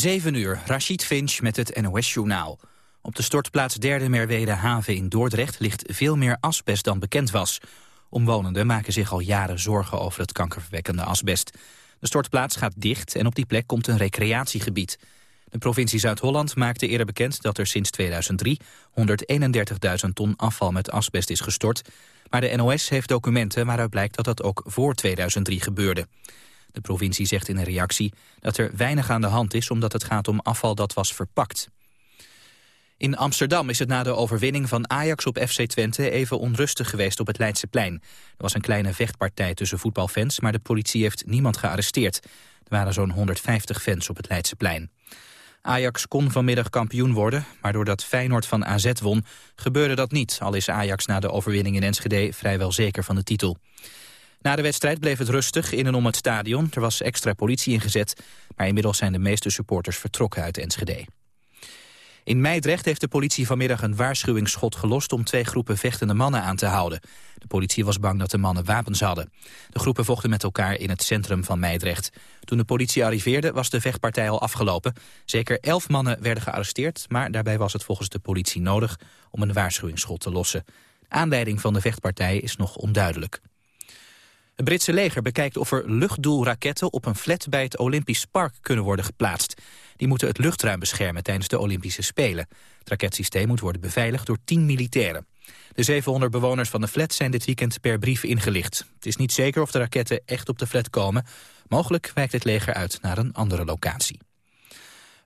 7 uur, Rashid Finch met het NOS-journaal. Op de stortplaats Derde Merwede Haven in Dordrecht ligt veel meer asbest dan bekend was. Omwonenden maken zich al jaren zorgen over het kankerverwekkende asbest. De stortplaats gaat dicht en op die plek komt een recreatiegebied. De provincie Zuid-Holland maakte eerder bekend dat er sinds 2003 131.000 ton afval met asbest is gestort. Maar de NOS heeft documenten waaruit blijkt dat dat ook voor 2003 gebeurde. De provincie zegt in een reactie dat er weinig aan de hand is... omdat het gaat om afval dat was verpakt. In Amsterdam is het na de overwinning van Ajax op FC Twente... even onrustig geweest op het Leidseplein. Er was een kleine vechtpartij tussen voetbalfans... maar de politie heeft niemand gearresteerd. Er waren zo'n 150 fans op het Leidseplein. Ajax kon vanmiddag kampioen worden, maar doordat Feyenoord van AZ won... gebeurde dat niet, al is Ajax na de overwinning in Enschede... vrijwel zeker van de titel. Na de wedstrijd bleef het rustig in en om het stadion. Er was extra politie ingezet, maar inmiddels zijn de meeste supporters vertrokken uit Enschede. In Meidrecht heeft de politie vanmiddag een waarschuwingsschot gelost om twee groepen vechtende mannen aan te houden. De politie was bang dat de mannen wapens hadden. De groepen vochten met elkaar in het centrum van Meidrecht. Toen de politie arriveerde was de vechtpartij al afgelopen. Zeker elf mannen werden gearresteerd, maar daarbij was het volgens de politie nodig om een waarschuwingsschot te lossen. Aanleiding van de vechtpartij is nog onduidelijk. Het Britse leger bekijkt of er luchtdoelraketten op een flat bij het Olympisch Park kunnen worden geplaatst. Die moeten het luchtruim beschermen tijdens de Olympische Spelen. Het raketsysteem moet worden beveiligd door 10 militairen. De 700 bewoners van de flat zijn dit weekend per brief ingelicht. Het is niet zeker of de raketten echt op de flat komen. Mogelijk wijkt het leger uit naar een andere locatie.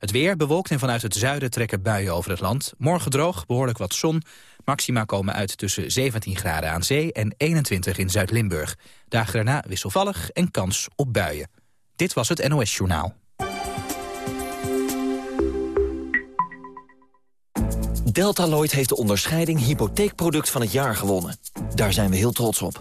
Het weer bewolkt en vanuit het zuiden trekken buien over het land. Morgen droog, behoorlijk wat zon. Maxima komen uit tussen 17 graden aan zee en 21 in Zuid-Limburg. Dagen daarna wisselvallig en kans op buien. Dit was het NOS Journaal. Deltaloid heeft de onderscheiding hypotheekproduct van het jaar gewonnen. Daar zijn we heel trots op.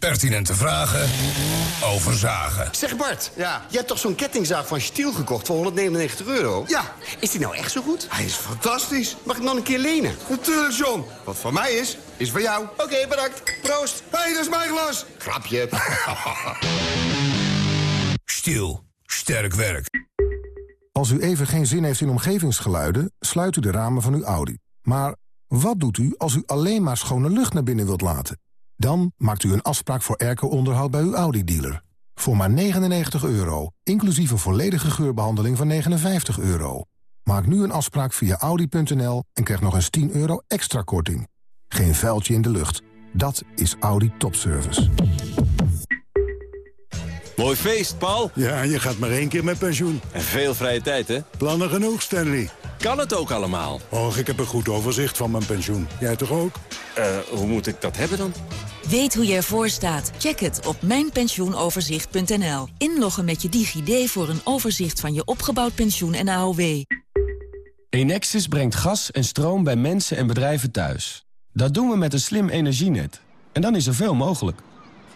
Pertinente vragen over zagen. Zeg Bart, ja. je hebt toch zo'n kettingzaag van Stiel gekocht voor 199 euro? Ja. Is die nou echt zo goed? Hij is fantastisch. Mag ik nog een keer lenen? Natuurlijk, John. Wat voor mij is, is voor jou. Oké, bedankt. Proost. Hé, hey, dat is mijn glas. Grapje. Stiel. Sterk werk. Als u even geen zin heeft in omgevingsgeluiden, sluit u de ramen van uw Audi. Maar wat doet u als u alleen maar schone lucht naar binnen wilt laten? Dan maakt u een afspraak voor airco-onderhoud bij uw Audi-dealer. Voor maar 99 euro, inclusief een volledige geurbehandeling van 59 euro. Maak nu een afspraak via Audi.nl en krijg nog eens 10 euro extra korting. Geen vuiltje in de lucht. Dat is Audi Topservice. Mooi feest, Paul. Ja, je gaat maar één keer met pensioen. En veel vrije tijd, hè? Plannen genoeg, Stanley. Kan het ook allemaal? Och, ik heb een goed overzicht van mijn pensioen. Jij toch ook? Eh, hoe moet ik dat hebben dan? Weet hoe je ervoor staat? Check het op mijnpensioenoverzicht.nl. Inloggen met je DigiD voor een overzicht van je opgebouwd pensioen en AOW. Enexis brengt gas en stroom bij mensen en bedrijven thuis. Dat doen we met een slim energienet. En dan is er veel mogelijk.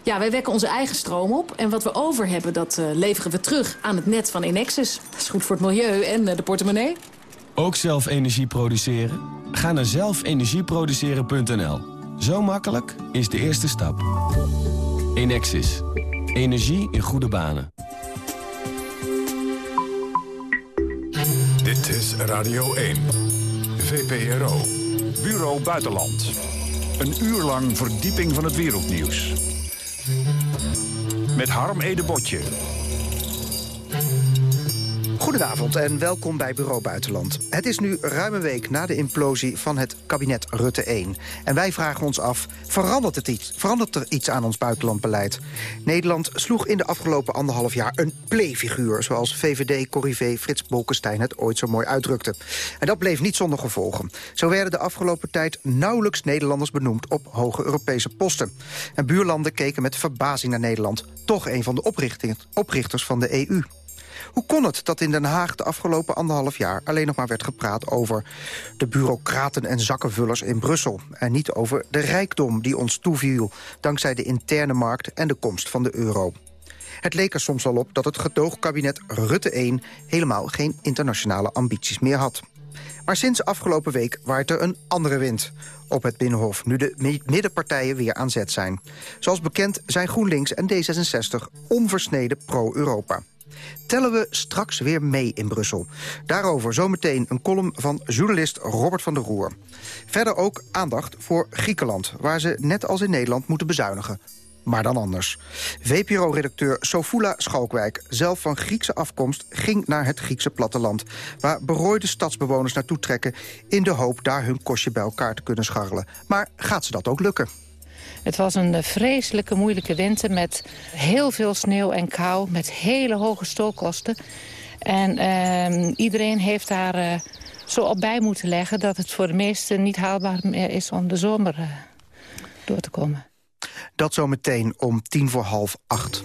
Ja, wij wekken onze eigen stroom op. En wat we over hebben, dat uh, leveren we terug aan het net van Enexis. Dat is goed voor het milieu en uh, de portemonnee. Ook zelf energie produceren? Ga naar zelfenergieproduceren.nl. Zo makkelijk is de eerste stap. Enexis. Energie in goede banen. Dit is Radio 1. VPRO. Bureau Buitenland. Een uur lang verdieping van het wereldnieuws. Met Harm Edebotje. Goedenavond en welkom bij Bureau Buitenland. Het is nu ruim een week na de implosie van het kabinet Rutte 1. En wij vragen ons af, verandert, het iets, verandert er iets aan ons buitenlandbeleid? Nederland sloeg in de afgelopen anderhalf jaar een playfiguur... zoals VVD-corrivé Frits Bolkestein het ooit zo mooi uitdrukte. En dat bleef niet zonder gevolgen. Zo werden de afgelopen tijd nauwelijks Nederlanders benoemd... op hoge Europese posten. En buurlanden keken met verbazing naar Nederland. Toch een van de oprichters van de EU. Hoe kon het dat in Den Haag de afgelopen anderhalf jaar... alleen nog maar werd gepraat over de bureaucraten en zakkenvullers in Brussel... en niet over de rijkdom die ons toeviel... dankzij de interne markt en de komst van de euro. Het leek er soms al op dat het gedoogkabinet Rutte 1... helemaal geen internationale ambities meer had. Maar sinds afgelopen week waait er een andere wind op het Binnenhof... nu de middenpartijen weer aan zet zijn. Zoals bekend zijn GroenLinks en D66 onversneden pro-Europa. Tellen we straks weer mee in Brussel. Daarover zometeen een column van journalist Robert van der Roer. Verder ook aandacht voor Griekenland... waar ze net als in Nederland moeten bezuinigen maar dan anders. VPRO-redacteur Sofula Schalkwijk, zelf van Griekse afkomst... ging naar het Griekse platteland... waar berooide stadsbewoners naartoe trekken... in de hoop daar hun kostje bij elkaar te kunnen scharrelen. Maar gaat ze dat ook lukken? Het was een vreselijke, moeilijke winter met heel veel sneeuw en kou... met hele hoge stookkosten. En uh, iedereen heeft daar uh, zo op bij moeten leggen... dat het voor de meesten niet haalbaar is om de zomer uh, door te komen. Dat zometeen om tien voor half acht.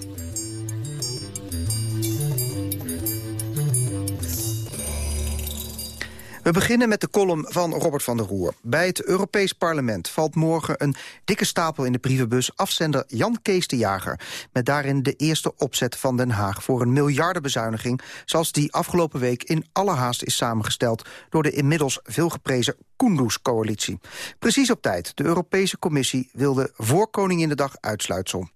We beginnen met de column van Robert van der Roer. Bij het Europees Parlement valt morgen een dikke stapel in de brievenbus... afzender Jan Kees de Jager. Met daarin de eerste opzet van Den Haag voor een miljardenbezuiniging... zoals die afgelopen week in alle haast is samengesteld... door de inmiddels veelgeprezen Kunduz-coalitie. Precies op tijd. De Europese Commissie wilde voor Koninginnedag uitsluitsel.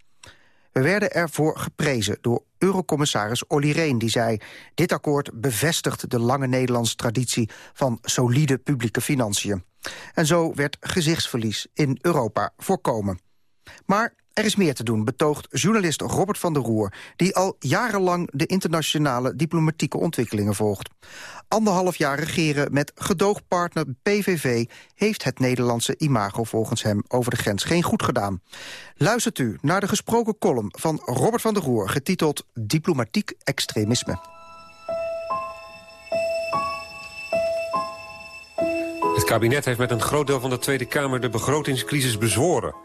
We werden ervoor geprezen door eurocommissaris Olly Reen... die zei, dit akkoord bevestigt de lange Nederlandse traditie... van solide publieke financiën. En zo werd gezichtsverlies in Europa voorkomen. Maar er is meer te doen, betoogt journalist Robert van der Roer... die al jarenlang de internationale diplomatieke ontwikkelingen volgt. Anderhalf jaar regeren met gedoogpartner PVV... heeft het Nederlandse imago volgens hem over de grens geen goed gedaan. Luistert u naar de gesproken column van Robert van der Roer... getiteld Diplomatiek Extremisme. Het kabinet heeft met een groot deel van de Tweede Kamer de begrotingscrisis bezworen...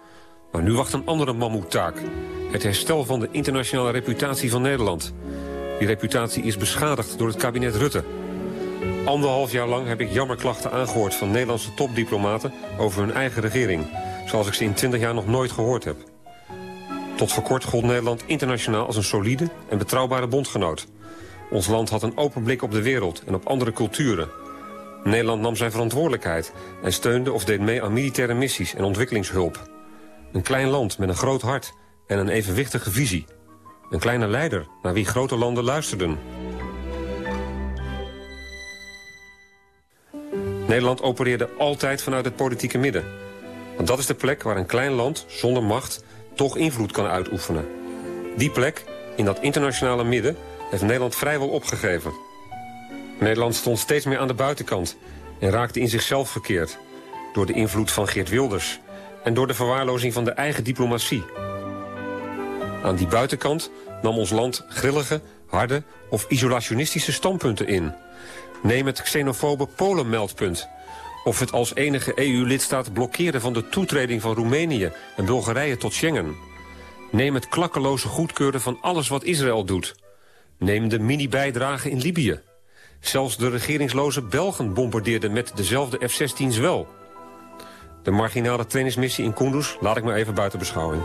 Maar nu wacht een andere mammoetaak. Het herstel van de internationale reputatie van Nederland. Die reputatie is beschadigd door het kabinet Rutte. Anderhalf jaar lang heb ik jammerklachten aangehoord van Nederlandse topdiplomaten over hun eigen regering. Zoals ik ze in twintig jaar nog nooit gehoord heb. Tot voor kort gold Nederland internationaal als een solide en betrouwbare bondgenoot. Ons land had een open blik op de wereld en op andere culturen. Nederland nam zijn verantwoordelijkheid en steunde of deed mee aan militaire missies en ontwikkelingshulp. Een klein land met een groot hart en een evenwichtige visie. Een kleine leider naar wie grote landen luisterden. Nederland opereerde altijd vanuit het politieke midden. Want dat is de plek waar een klein land zonder macht toch invloed kan uitoefenen. Die plek, in dat internationale midden, heeft Nederland vrijwel opgegeven. Nederland stond steeds meer aan de buitenkant en raakte in zichzelf verkeerd. Door de invloed van Geert Wilders, en door de verwaarlozing van de eigen diplomatie. Aan die buitenkant nam ons land grillige, harde of isolationistische standpunten in. Neem het xenofobe Polen-meldpunt. Of het als enige EU-lidstaat blokkeren van de toetreding van Roemenië en Bulgarije tot Schengen. Neem het klakkeloze goedkeuren van alles wat Israël doet. Neem de mini-bijdrage in Libië. Zelfs de regeringsloze Belgen bombardeerden met dezelfde F-16's wel. De marginale trainingsmissie in Kunduz laat ik maar even buiten beschouwing.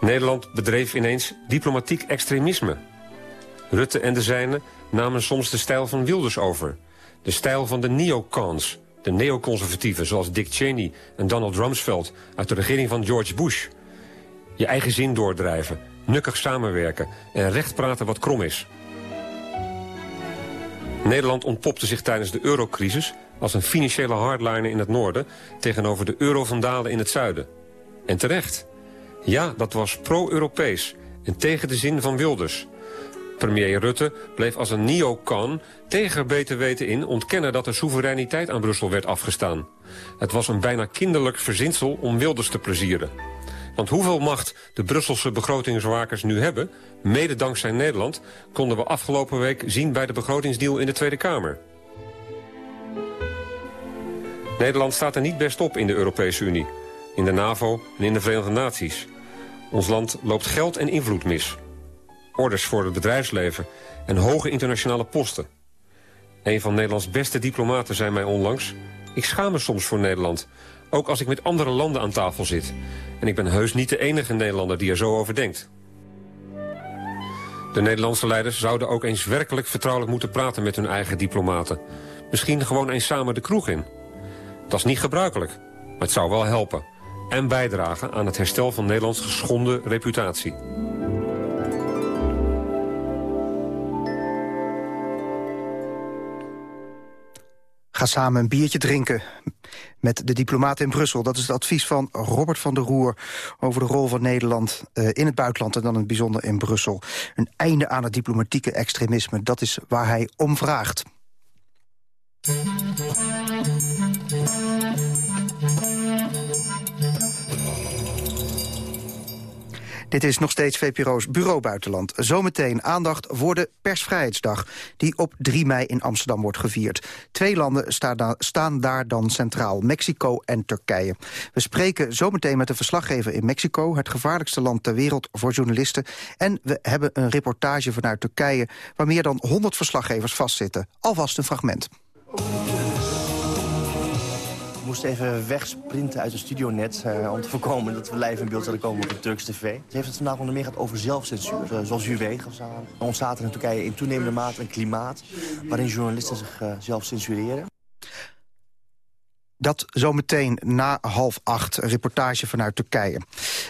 Nederland bedreef ineens diplomatiek extremisme. Rutte en de zijnen namen soms de stijl van Wilders over. De stijl van de neocons, de neoconservatieven zoals Dick Cheney en Donald Rumsfeld... uit de regering van George Bush. Je eigen zin doordrijven, nukkig samenwerken en recht praten wat krom is. Nederland ontpopte zich tijdens de eurocrisis als een financiële hardliner in het noorden... tegenover de eurovandalen in het zuiden. En terecht. Ja, dat was pro-Europees en tegen de zin van Wilders. Premier Rutte bleef als een neocon tegen beter weten in... ontkennen dat er soevereiniteit aan Brussel werd afgestaan. Het was een bijna kinderlijk verzinsel om Wilders te plezieren. Want hoeveel macht de Brusselse begrotingswakers nu hebben... mede dankzij Nederland, konden we afgelopen week zien... bij de begrotingsdeal in de Tweede Kamer. Nederland staat er niet best op in de Europese Unie, in de NAVO en in de Verenigde Naties. Ons land loopt geld en invloed mis. orders voor het bedrijfsleven en hoge internationale posten. Een van Nederlands beste diplomaten zei mij onlangs... ik schaam me soms voor Nederland, ook als ik met andere landen aan tafel zit. En ik ben heus niet de enige Nederlander die er zo over denkt. De Nederlandse leiders zouden ook eens werkelijk vertrouwelijk moeten praten met hun eigen diplomaten. Misschien gewoon eens samen de kroeg in. Dat is niet gebruikelijk, maar het zou wel helpen. En bijdragen aan het herstel van Nederlands geschonden reputatie. Ga samen een biertje drinken met de diplomaten in Brussel. Dat is het advies van Robert van der Roer over de rol van Nederland uh, in het buitenland... en dan in het bijzonder in Brussel. Een einde aan het diplomatieke extremisme, dat is waar hij om vraagt. Dit is nog steeds VPRO's Bureau Buitenland. Zometeen aandacht voor de Persvrijheidsdag... die op 3 mei in Amsterdam wordt gevierd. Twee landen staan daar dan centraal, Mexico en Turkije. We spreken zometeen met de verslaggever in Mexico... het gevaarlijkste land ter wereld voor journalisten. En we hebben een reportage vanuit Turkije... waar meer dan 100 verslaggevers vastzitten. Alvast een fragment moest even wegsprinten uit de studio net... Uh, om te voorkomen dat we live in beeld zouden komen op de Turks TV. Ze heeft het vandaag onder meer gehad over zelfcensuur. Uh, zoals u weet ontstaat er in Turkije in toenemende mate een klimaat... waarin journalisten zichzelf uh, censureren. Dat zometeen na half acht, een reportage vanuit Turkije.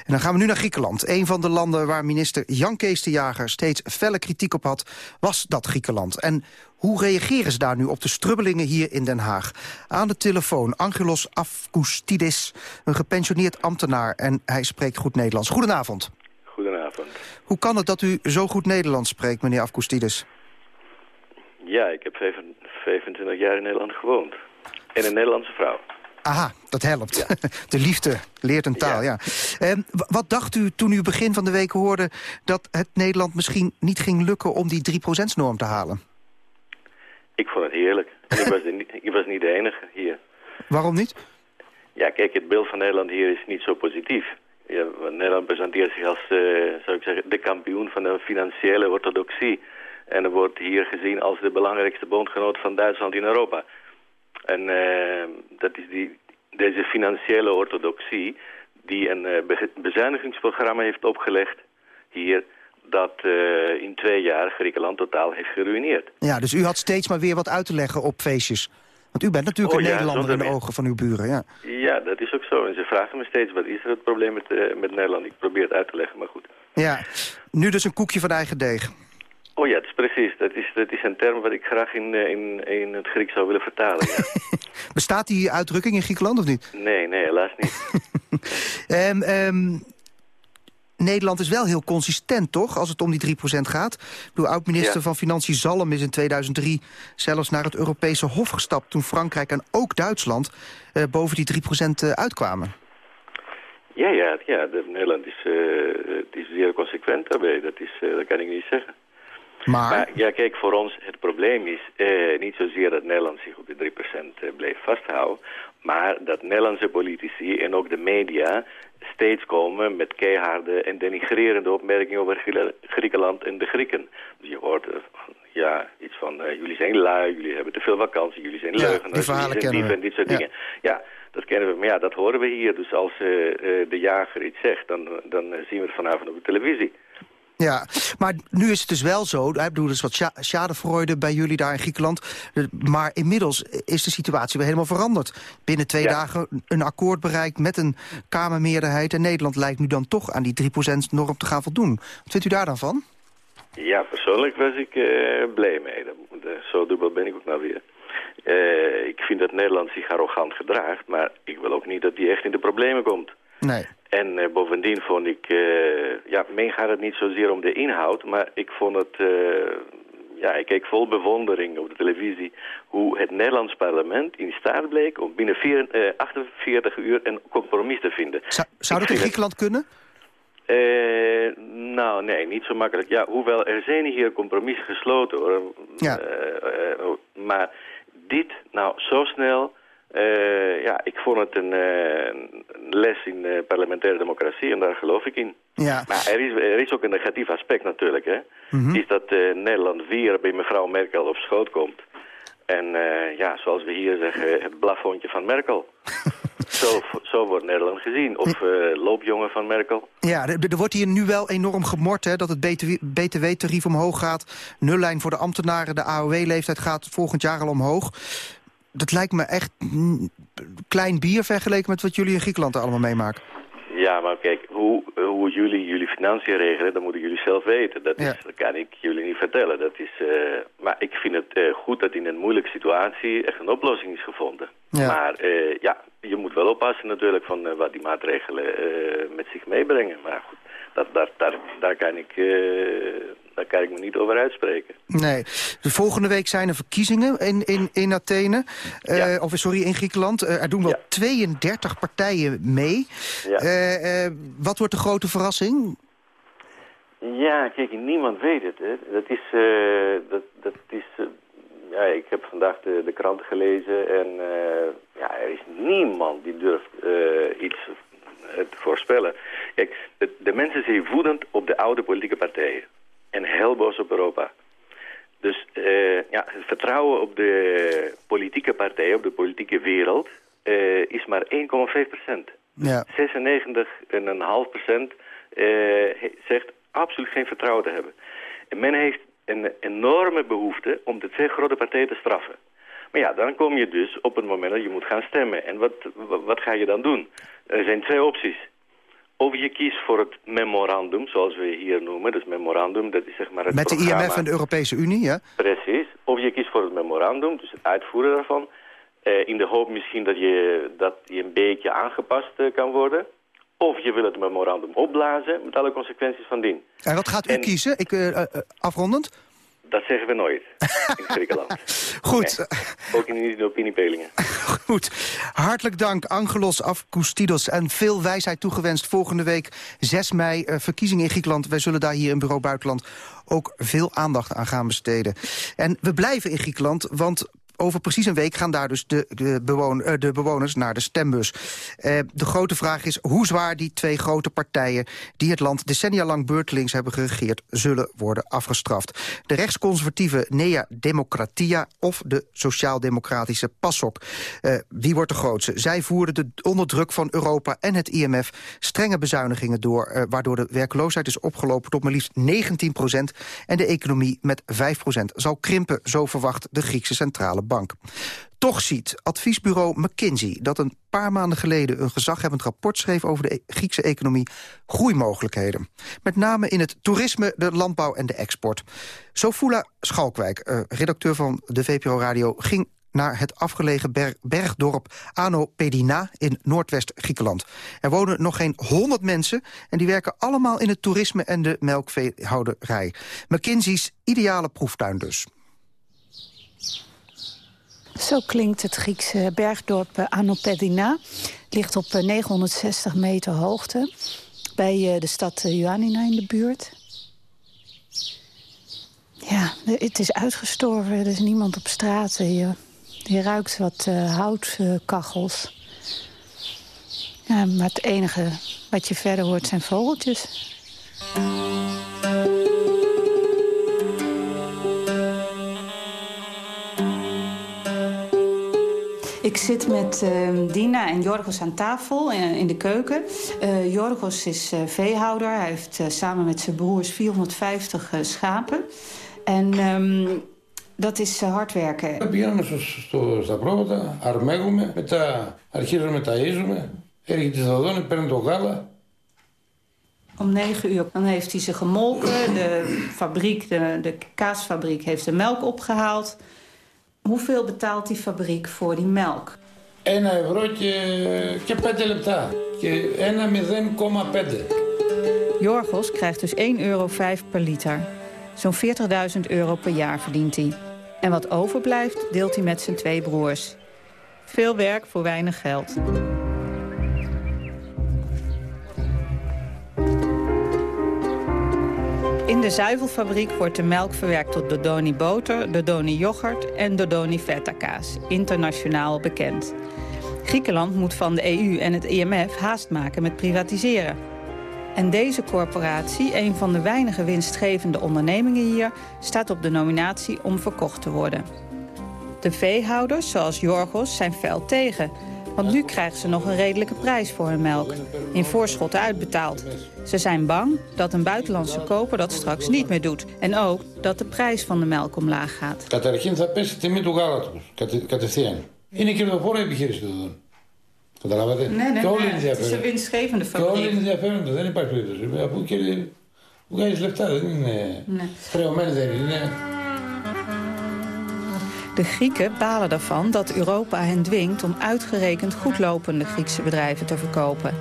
En dan gaan we nu naar Griekenland. Een van de landen waar minister Jan Kees de Jager steeds felle kritiek op had, was dat Griekenland. En hoe reageren ze daar nu op de strubbelingen hier in Den Haag? Aan de telefoon Angelos Afkoustidis, een gepensioneerd ambtenaar. En hij spreekt goed Nederlands. Goedenavond. Goedenavond. Hoe kan het dat u zo goed Nederlands spreekt, meneer Afkoustidis? Ja, ik heb 25 jaar in Nederland gewoond. En een Nederlandse vrouw. Aha, dat helpt. De liefde leert een taal, ja. Ehm, wat dacht u toen u begin van de week hoorde... dat het Nederland misschien niet ging lukken om die 3%-norm te halen? Ik vond het heerlijk. Ik, was de, ik was niet de enige hier. Waarom niet? Ja, kijk, het beeld van Nederland hier is niet zo positief. Ja, Nederland presenteert zich als, uh, zou ik zeggen, de kampioen van de financiële orthodoxie. En er wordt hier gezien als de belangrijkste bondgenoot van Duitsland in Europa. En uh, dat is die, deze financiële orthodoxie die een uh, bezuinigingsprogramma heeft opgelegd hier dat uh, in twee jaar Griekenland totaal heeft geruineerd. Ja, dus u had steeds maar weer wat uit te leggen op feestjes. Want u bent natuurlijk oh, een ja, Nederlander in de ogen van uw buren, ja. Ja, dat is ook zo. En ze vragen me steeds, wat is er het probleem met, uh, met Nederland? Ik probeer het uit te leggen, maar goed. Ja, nu dus een koekje van eigen deeg. Oh ja, dat is precies. Dat is, dat is een term wat ik graag in, in, in het Grieks zou willen vertalen, ja. Bestaat die uitdrukking in Griekenland of niet? Nee, nee, helaas niet. um, um, Nederland is wel heel consistent, toch, als het om die 3% gaat? De oud-minister ja. van Financiën Zalm is in 2003 zelfs naar het Europese Hof gestapt... toen Frankrijk en ook Duitsland uh, boven die 3% uh, uitkwamen. Ja, ja, ja de, Nederland is, uh, is zeer consequent daarbij. Dat, is, dat kan ik niet zeggen. Maar? maar? ja, kijk, voor ons het probleem is uh, niet zozeer dat Nederland zich op de 3% bleef vasthouden, maar dat Nederlandse politici en ook de media steeds komen met keiharde en denigrerende opmerkingen over Griekenland en de Grieken. Dus je hoort uh, ja, iets van, uh, jullie zijn lui, jullie hebben te veel vakantie, jullie zijn ja, leugenaars, jullie zijn dieven en dit soort ja. dingen. Ja, dat kennen we, maar ja, dat horen we hier. Dus als de jager iets zegt, dan, dan zien we het vanavond op de televisie. Ja, maar nu is het dus wel zo, ik bedoel, er is wat schadefreude bij jullie daar in Griekenland. Maar inmiddels is de situatie weer helemaal veranderd. Binnen twee ja. dagen een akkoord bereikt met een Kamermeerderheid. En Nederland lijkt nu dan toch aan die 3%-norm te gaan voldoen. Wat vindt u daar dan van? Ja, persoonlijk was ik uh, blij mee. Zo dubbel ben ik ook nou weer. Uh, ik vind dat Nederland zich arrogant gedraagt, maar ik wil ook niet dat die echt in de problemen komt. Nee. En uh, bovendien vond ik, uh, ja, mij gaat het niet zozeer om de inhoud, maar ik vond het, uh, ja, ik keek vol bewondering op de televisie hoe het Nederlands parlement in staat bleek om binnen vier, 48 uur een compromis te vinden. Zou, zou dat in Griekenland kunnen? nou, nee, niet zo makkelijk. Ja, hoewel er zijn hier compromissen gesloten hoor. Ja. maar dit, nou, zo snel Eh, ja, ik vond het een, eh, les in eh, parlementaire democratie en daar geloof ik in. Ja. Maar er is, er is ook een negatief aspect natuurlijk. Hè? Mhm. Is dat Nederland weer bij mevrouw Merkel op schoot komt. En ja, zoals we hier zeggen, het blafoontje van Merkel. zo, zo wordt Nederland gezien. Of loopjongen van Merkel. Ja, er, er wordt hier nu wel enorm gemord hè, dat het btw-tarief omhoog gaat. Nullijn voor de ambtenaren, de AOW-leeftijd gaat volgend jaar al omhoog. Dat lijkt me echt klein bier vergeleken met wat jullie in Griekenland allemaal meemaken. Ja, maar kijk, hoe, hoe jullie jullie financiën regelen, dat moeten jullie zelf weten. Dat, is, dat kan ik jullie niet vertellen. Dat is, eh, maar ik vind het eh, goed dat in een moeilijke situatie echt een oplossing is gevonden. Ja. Maar eh, ja, je moet wel oppassen natuurlijk van wat die maatregelen met zich meebrengen. Maar goed, dat, daar, daar, daar, kan ik, daar kan ik me niet over uitspreken. Nee. De volgende week zijn er verkiezingen in, in, in Athene. Eh, Of sorry, in Griekenland. Eh, er doen wel 32 partijen mee. Ja. Eh, wat wordt de grote verrassing? Ja, kijk, niemand weet het. Hè. Dat is, dat, dat is ja, ik heb vandaag de, de kranten gelezen en ja, er is niemand die durft iets te voorspellen. Kijk, de, de mensen zijn woedend op de oude politieke partijen en heel boos op Europa. Dus eh, ja, het vertrouwen op de politieke partijen, op de politieke wereld, eh, is maar 1,5 procent. Ja. 96,5 procent eh, zegt absoluut geen vertrouwen te hebben. En men heeft een enorme behoefte om de twee grote partijen te straffen. Maar ja, dan kom je dus op het moment dat je moet gaan stemmen. En wat, wat, wat ga je dan doen? Er zijn twee opties. Of je kiest voor het memorandum, zoals we hier noemen. Dus memorandum, dat is zeg maar het Met de programma. IMF en de Europese Unie, ja? Precies. Of je kiest voor het memorandum, dus het uitvoeren daarvan. eh, in de hoop misschien dat je, dat je een beetje aangepast eh, kan worden. Of je wil het memorandum opblazen met alle consequenties van dien. En wat gaat u En- kiezen? Ik, eh, afrondend? Dat zeggen we nooit in Griekenland. Goed. Nee, ook in de opiniepeilingen. Goed. Hartelijk dank, Angelos Afkoustidos. En veel wijsheid toegewenst. Volgende week 6 mei eh, verkiezingen in Griekenland. Wij zullen daar hier in Bureau Buitenland ook veel aandacht aan gaan besteden. En we blijven in Griekenland, want... Over precies een week gaan daar dus de, de, eh, de bewoners naar de stembus. Eh, de grote vraag is hoe zwaar die twee grote partijen... die het land decennia lang beurtelings hebben geregeerd... zullen worden afgestraft. De rechtsconservatieve Nea Democratia of de sociaal-democratische PASOK. Eh, wie wordt de grootste? Zij voerden de, onder druk van Europa en het IMF... strenge bezuinigingen door... waardoor de werkloosheid is opgelopen tot maar liefst 19 procent... en de economie met 5 procent zal krimpen, zo verwacht de Griekse Centrale Bank. Toch ziet adviesbureau McKinsey dat een paar maanden geleden... een gezaghebbend rapport schreef over de e- Griekse economie groeimogelijkheden. Met name in het toerisme, de landbouw en de export. Sofula Schalkwijk, eh, redacteur van de VPRO Radio... ging naar het afgelegen ber- bergdorp Ano Pedina in Noordwest-Griekenland. Er wonen nog geen 100 mensen en die werken allemaal in het toerisme en de melkveehouderij. McKinsey's ideale proeftuin dus. Zo klinkt het Griekse bergdorp eh, Anopedina. Ligt op eh, 960 meter hoogte bij eh, de stad eh, Ioannina in de buurt. Ja, het is uitgestorven. Er is niemand op straat. Je, je ruikt wat eh, houtkachels. ja, maar het enige wat je verder hoort zijn vogeltjes. Ik zit met eh, Dina en Jorgos aan tafel eh, in de keuken. Eh Jorgos is eh, veehouder. Hij heeft eh, samen met zijn broers 450 eh, schapen. En ehm, dat is eh, hard werken. Πήγαμε στο, στο, στα πρόβατα, αρμέγουμε, μετά αρχίζουμε ταΐζουμε, έρχεται η δαδόνη, παίρνει το γάλα. Om negen uur dan heeft hij ze gemolken. De, fabriek, de, de kaasfabriek heeft de melk opgehaald. Hoeveel betaalt die fabriek voor die melk? 1 euro en 5 lepta. 1,05. Jorgos krijgt dus 1,05 euro per liter. Zo'n 40.000 euro per jaar verdient hij. En wat overblijft deelt hij met zijn twee broers. Veel werk voor weinig geld. De zuivelfabriek wordt de melk verwerkt tot Dodoni boter, Dodoni yoghurt en Dodoni feta kaas, internationaal bekend. Griekenland moet van de EU en het IMF haast maken met privatiseren. En deze corporatie, een van de weinige winstgevende ondernemingen hier... staat op de nominatie om verkocht te worden. De veehouders, zoals Jorgos, zijn fel tegen... want nu krijgen ze nog een redelijke prijs voor hun melk. In voorschot uitbetaald. Ze zijn bang dat een buitenlandse koper dat straks niet meer doet. En ook dat de prijs van de melk omlaag gaat. Καταρχήν θα πέσει η τιμή του γάλατος, κατε, κατευθείαν. Είναι κερδοφόρα επιχείρηση του δουν. Καταλάβατε. Nee, nee, και όλοι nee, είναι het is een ενδιαφέρον. winstgevende Και όλοι είναι fabriek. ενδιαφέροντα, δεν υπάρχει περίπτωση. Αφού και βγάζει λεφτά, δεν είναι Ναι. χρεωμένοι δεν είναι. De Grieken balen ervan dat Europa hen dwingt om uitgerekend goedlopende Griekse bedrijven te verkopen.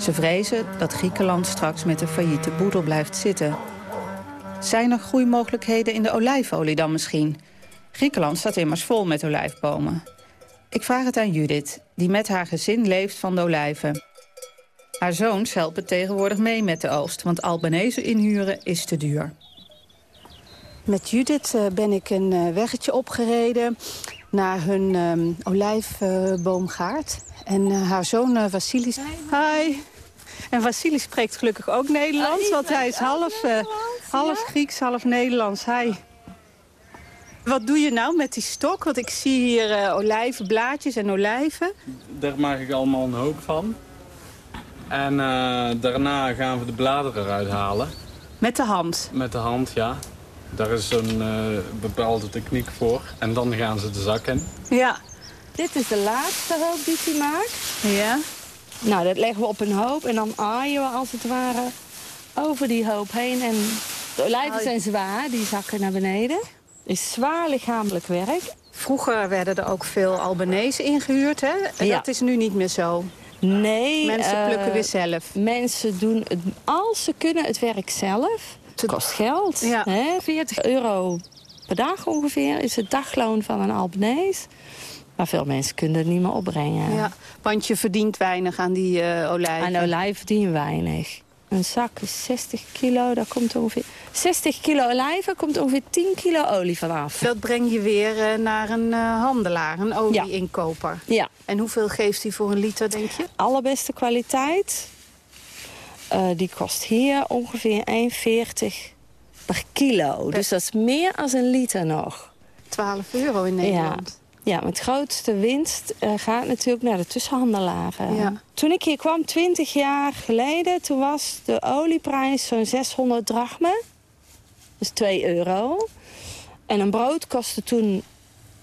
Ze vrezen dat Griekenland straks met een failliete boedel blijft zitten. Zijn er groeimogelijkheden in de olijfolie dan misschien? Griekenland staat immers vol met olijfbomen. Ik vraag het aan Judith, die met haar gezin leeft van de olijven. Haar zoons helpen tegenwoordig mee met de oogst, want Albanese inhuren is te duur. Met Judith eh, ben ik een eh, weggetje opgereden naar hun ehm, olijfboomgaard. en eh, haar zoon uh, Vasilis... Hi. En Vasilis spreekt gelukkig ook Nederlands, want hij is half, uh, half Grieks, half Nederlands. Hi. Wat doe je nou met die stok? Want ik zie hier uh, olijvenblaadjes en olijven. Daar maak ik allemaal een hoop van. En uh, daarna gaan we de bladeren eruit halen. Met de hand? Met de hand, ja. Daar is een uh, bepaalde techniek voor. En dan gaan ze de zak in. Ja. Dit is de laatste hoop die hij maakt. Ja. Nou, dat leggen we op een hoop en dan aaien we als het ware over die hoop heen. En de olijven zijn zwaar, die zakken naar beneden. is zwaar lichamelijk werk. Vroeger werden er ook veel Albanese ingehuurd, hè? En Ja. dat is nu niet meer zo. Nee. Mensen eh, plukken weer zelf. Mensen doen, het, als ze kunnen, het werk zelf. Het kost geld. Hè? 40 euro per dag ongeveer is het dagloon van een Albanees. Maar veel mensen kunnen het niet meer opbrengen. Ja, want je verdient weinig aan die uh, olijven. Aan olijven verdien je weinig. Een zak is 60 kilo, daar komt ongeveer... 60 kilo olijven komt ongeveer 10 kilo olie vanaf. Dat breng je weer uh, naar een uh, handelaar, een olieinkoper. Ja. En hoeveel geeft hij voor een liter, denk je? Allerbeste kwaliteit. Uh, die kost hier ongeveer 1,40 per kilo. Dus dat is meer dan een liter nog. 12 euro in Nederland. Ja. Ja, maar het grootste winst uh, gaat natuurlijk naar de tussenhandelaren. Ja. Toen ik hier kwam, 20 jaar geleden, toen was de olieprijs zo'n 600 drachmen. Dus 2 euro. En een brood kostte toen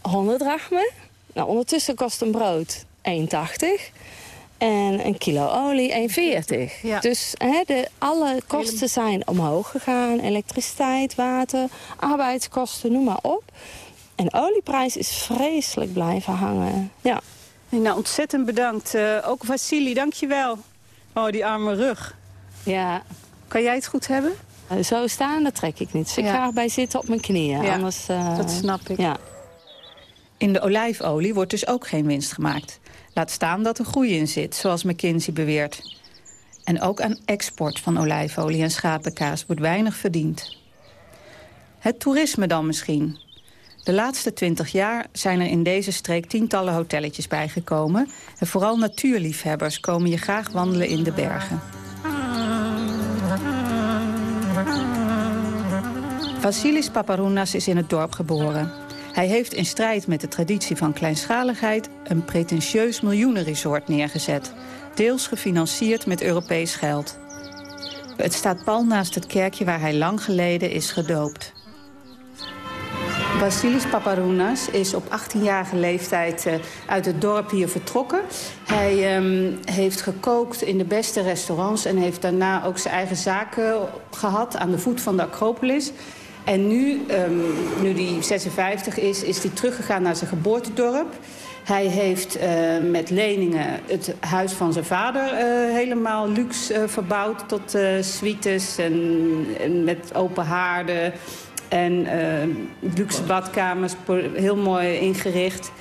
100 drachmen. Nou, ondertussen kost een brood 1,80. En een kilo olie 1,40. Ja. Dus hè, de, alle kosten zijn omhoog gegaan. Elektriciteit, water, arbeidskosten, noem maar op. En de olieprijs is vreselijk blijven hangen. Ja. Nou, ontzettend bedankt. Uh, ook Vassili, dank je wel. Oh, die arme rug. Ja. Kan jij het goed hebben? Uh, zo staan, dat trek ik niet. Dus ik Ja. ga erbij zitten op mijn knieën. Ja, Anders, uh, dat snap ik. Ja. In de olijfolie wordt dus ook geen winst gemaakt. Laat staan dat er groei in zit, zoals McKinsey beweert. En ook aan export van olijfolie en schapenkaas wordt weinig verdiend. Het toerisme dan misschien. De laatste twintig jaar zijn er in deze streek tientallen hotelletjes bijgekomen. En vooral natuurliefhebbers komen je graag wandelen in de bergen. Vasilis Paparounas is in het dorp geboren. Hij heeft in strijd met de traditie van kleinschaligheid... een pretentieus miljoenenresort neergezet. Deels gefinancierd met Europees geld. Het staat pal naast het kerkje waar hij lang geleden is gedoopt. Vasilis Paparounas is op 18-jarige leeftijd uh, uit het dorp hier vertrokken. Hij um, heeft gekookt in de beste restaurants... en heeft daarna ook zijn eigen zaken gehad aan de voet van de Acropolis... En nu, um, nu hij 56 is, is hij teruggegaan naar zijn geboortedorp. Hij heeft uh, met leningen het huis van zijn vader uh, helemaal luxe uh, verbouwd... tot suites en, en, met open haarden en luxe badkamers, heel mooi ingericht.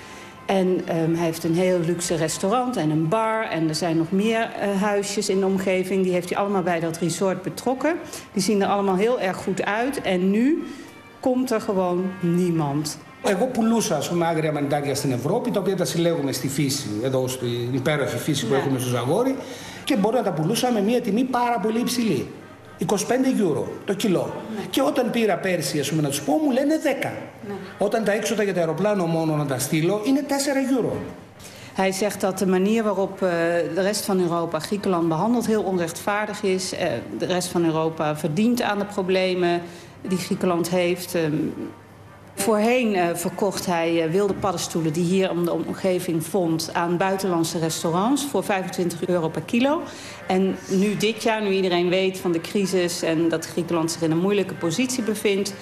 En ehm, hij heeft een heel luxe restaurant en een bar. En er zijn nog meer uh, huisjes in de omgeving. Die heeft hij allemaal bij dat resort betrokken. Die zien er allemaal heel erg goed uit. En nu komt er gewoon niemand. Εγώ πουλούσα ας πούμε άγρια μανιτάκια στην Ευρώπη, τα οποία τα συλλέγουμε στη φύση, εδώ στην υπέροχη φύση που έχουμε στο Ζαγόρι και μπορώ να τα πουλούσα με μια τιμή πάρα πολύ υψηλή. 25 euro το κιλό. Ναι. Και όταν πήρα πέρσι, ας πούμε, να του πω, μου λένε 10. Ναι. Όταν τα έξοδα για το αεροπλάνο μόνο να τα στείλω είναι 4 euro. Hij zegt dat de manier waarop uh, de rest van Europa Griekenland behandelt heel onrechtvaardig is. Uh, de rest van Europa verdient aan de problemen die Griekenland heeft. Uh, Voorheen uh, verkocht hij uh, wilde paddenstoelen die hier om de omgeving vond... aan buitenlandse restaurants voor 25 euro per kilo. En nu dit jaar, nu iedereen weet van de crisis... en dat Griekenland zich in een moeilijke positie bevindt...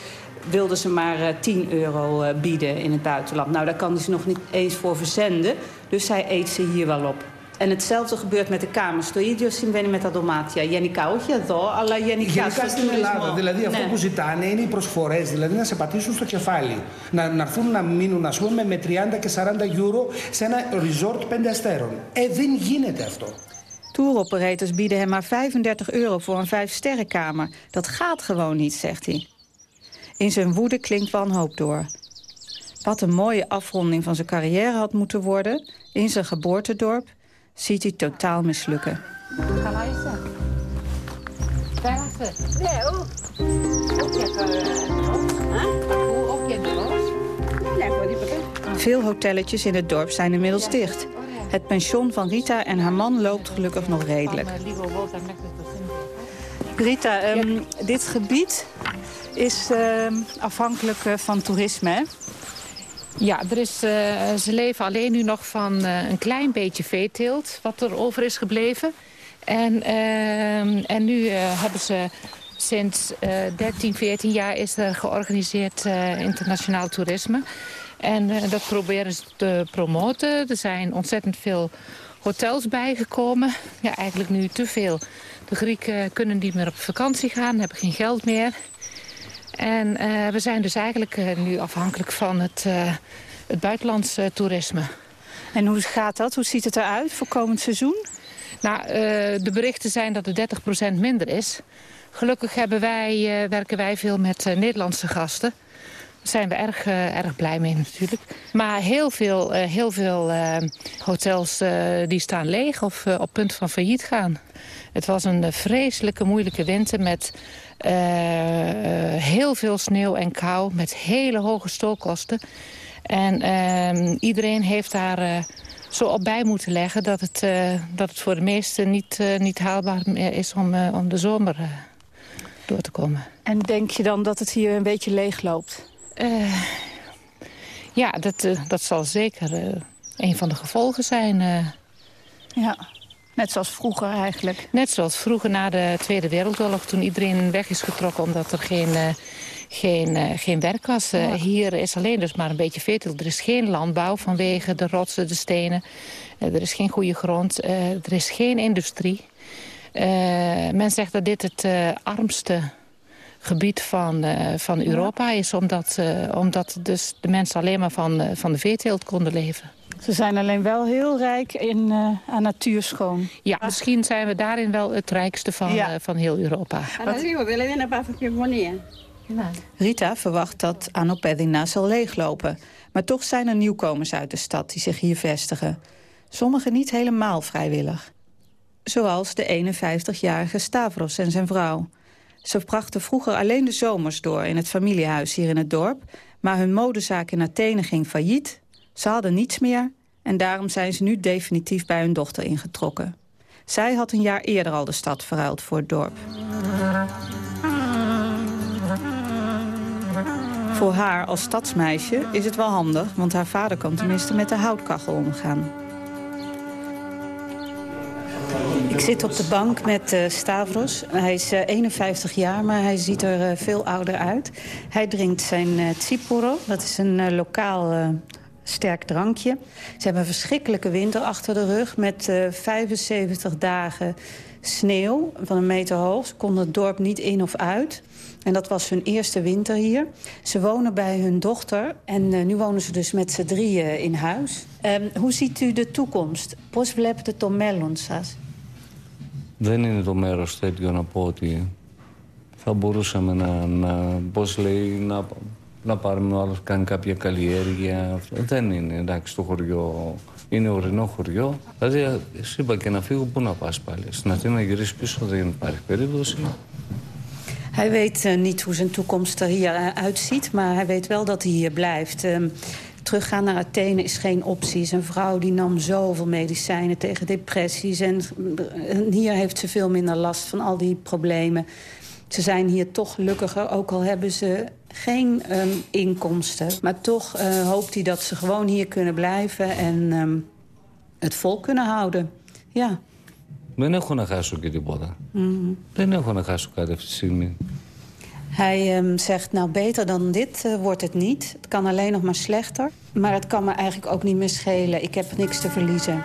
wilden ze maar uh, 10 euro bieden in het buitenland. Nou, daar kan hij ze nog niet eens voor verzenden. Dus hij eet ze hier wel op. En hetzelfde gebeurt met de kamers. Το ίδιο συμβαίνει με τα δωμάτια. Γενικά, όχι εδώ, αλλά γενικά. Γενικά στην Ελλάδα. Δηλαδή, αυτό ναι. που ζητάνε είναι οι προσφορέ. Δηλαδή, να σε πατήσουν στο κεφάλι. Να, να έρθουν να μείνουν, α πούμε, με 30 και 40 euro σε ένα resort 5 αστέρων. Ε, δεν γίνεται αυτό. Touroperators bieden hem maar 35 euro voor een 5-sterrenkamer. Dat gaat gewoon niet, zegt hij. In zijn woede klinkt wanhoop door. Wat een mooie afronding van zijn carrière had moeten worden... in zijn geboortedorp ziet hij totaal mislukken. Veel hotelletjes in het dorp zijn inmiddels dicht. Het pension van Rita en haar man loopt gelukkig nog redelijk. Rita, um, dit gebied is uh, afhankelijk eh, van toerisme, hè? Ja, er is, uh, ze leven alleen nu nog van uh, een klein beetje veeteelt, wat er over is gebleven. En, uh, en nu hebben ze sinds 13, 14 jaar is er georganiseerd internationaal toerisme. En dat proberen ze te promoten. Er zijn ontzettend veel hotels bijgekomen. Ja, eigenlijk nu te veel. De Grieken kunnen niet meer op vakantie gaan, hebben geen geld meer. En uh, we zijn dus eigenlijk uh, nu afhankelijk van het, uh, het buitenlandse toerisme. En hoe gaat dat? Hoe ziet het eruit voor komend seizoen? Nou, de berichten zijn dat het 30% minder is. Gelukkig hebben wij, werken wij veel met Nederlandse gasten. Daar zijn we erg, erg blij mee natuurlijk. Maar heel veel, heel veel hotels die staan leeg of op punt van failliet gaan. Het was een vreselijke, moeilijke winter met heel veel sneeuw en kou met hele hoge stookkosten. En uh, iedereen heeft daar uh, zo op bij moeten leggen... dat het, dat het voor de meesten niet, niet haalbaar meer is om, om de zomer door te komen. En denk je dan dat het hier een beetje leeg loopt? ja, dat, dat zal zeker een van de gevolgen zijn. Ja. Net zoals vroeger eigenlijk? Net zoals vroeger na de Tweede Wereldoorlog... toen iedereen weg is getrokken omdat er geen, uh, geen, uh, geen werk was. Uh, hier is alleen dus maar een beetje vetel. Er is geen landbouw vanwege de rotsen, de stenen. er is geen goede grond. er is geen industrie. men zegt dat dit het armste gebied van, van Europa is... omdat, omdat dus de mensen alleen maar van, van de veeteelt konden leven. Ze zijn alleen wel heel rijk in, uh, aan natuurschoon. Ja, misschien zijn we daarin wel het rijkste van, ja. uh, van heel Europa. Rita verwacht dat Anopedina zal leeglopen. Maar toch zijn er nieuwkomers uit de stad die zich hier vestigen. Sommigen niet helemaal vrijwillig. Zoals de 51-jarige Stavros en zijn vrouw. Ze brachten vroeger alleen de zomers door in het familiehuis hier in het dorp... maar hun modezaak in Athene ging failliet ze hadden niets meer en daarom zijn ze nu definitief bij hun dochter ingetrokken. Zij had een jaar eerder al de stad verruild voor het dorp. Voor haar als stadsmeisje is het wel handig, want haar vader kan tenminste met de houtkachel omgaan. Ik zit op de bank met uh, Stavros. Hij is uh, 51 jaar, maar hij ziet er uh, veel ouder uit. Hij drinkt zijn uh, tsiporo. Dat is een lokaal sterk drankje. Ze hebben een verschrikkelijke winter achter de rug... met uh, eh, 75 dagen sneeuw van een meter hoog. Ze konden het dorp niet in of uit. En dat was hun eerste winter hier. Ze wonen bij hun dochter en uh, nu wonen ze dus met z'n drieën in huis. Um, hoe ziet u de toekomst? Πώς βλέπετε το μέλλον σας? Δεν είναι το μέρος τέτοιο να πω ότι θα μπορούσαμε να, να πώς λέει, να, να πάρουμε ο άλλος κάνει κάποια καλλιέργεια. Δεν είναι, εντάξει, το χωριό είναι ορεινό χωριό. Δηλαδή, εσύ είπα και να φύγω, πού να πας πάλι. Στην Αθήνα να γυρίσει πίσω δεν υπάρχει περίπτωση. Hij weet uh, niet hoe zijn toekomst er hier uh, uitziet, maar hij weet wel dat hij hier blijft. Uh, teruggaan naar Athene is geen optie. Zijn vrouw die nam zoveel medicijnen tegen depressies. En hier heeft ze veel minder last van al die problemen. Ze zijn hier toch gelukkiger, ook al hebben ze geen um, inkomsten. Maar toch uh, hoopt hij dat ze gewoon hier kunnen blijven en um, het vol kunnen houden. Ja. Δεν έχω να χάσω και τίποτα. Mm. Δεν έχω να χάσω κάτι αυτή τη στιγμή. Hij um, zegt, nou beter dan dit uh, wordt het niet. Het kan alleen nog maar slechter. Maar het kan me eigenlijk ook niet meer schelen. Ik heb niks te verliezen.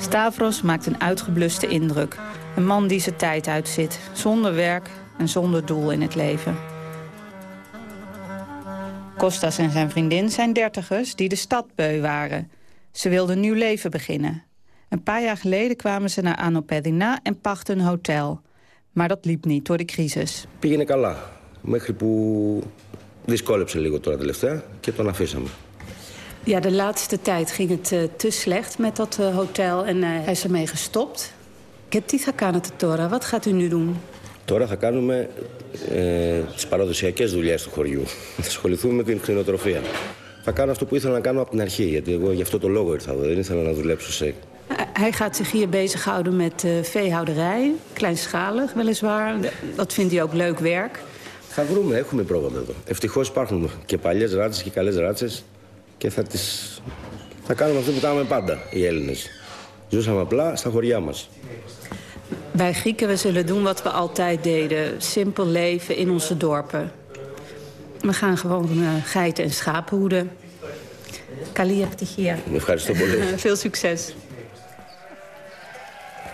Stavros maakt een uitgebluste indruk. Een man die zijn tijd uitzit, zonder werk en zonder doel in het leven. Kostas en zijn vriendin zijn dertigers die de stad beu waren. Ze wilden een nieuw leven beginnen. Een paar jaar geleden kwamen ze naar Anopedina en pachten een hotel. Maar dat liep niet door de crisis. Πήγαινε καλά, μέχρι που δυσκόλεψε λίγο τώρα τελευταία και τον αφήσαμε. Ja, de laatste tijd ging het uh, te slecht met dat uh, hotel en uh, hij is ermee gestopt. Και τι θα κάνετε τώρα, wat gaat u nu doen? Τώρα θα κάνουμε ε, τις παραδοσιακές δουλειές του χωριού. Θα ασχοληθούμε με την κτηνοτροφία. Θα κάνω αυτό που ήθελα να κάνω από την αρχή, γιατί εγώ γι' αυτό το λόγο ήρθα εδώ. Δεν ήθελα να δουλέψω σε... Hij gaat zich hier bezighouden met uh, veehouderij, kleinschalig weliswaar. Dat vindt hij ook leuk werk. Θα βρούμε, έχουμε πρόγραμμα εδώ. Ευτυχώς υπάρχουν και παλιές ράτσες και καλές ράτσες και θα, τις... θα κάνουμε αυτό που κάναμε πάντα οι Έλληνες. Ζούσαμε απλά στα χωριά μας. Wij Grieken we zullen doen wat we altijd deden. Simpel leven in onze dorpen. We gaan gewoon uh, geiten en schapen hoeden. Kalia ptigia. Veel succes.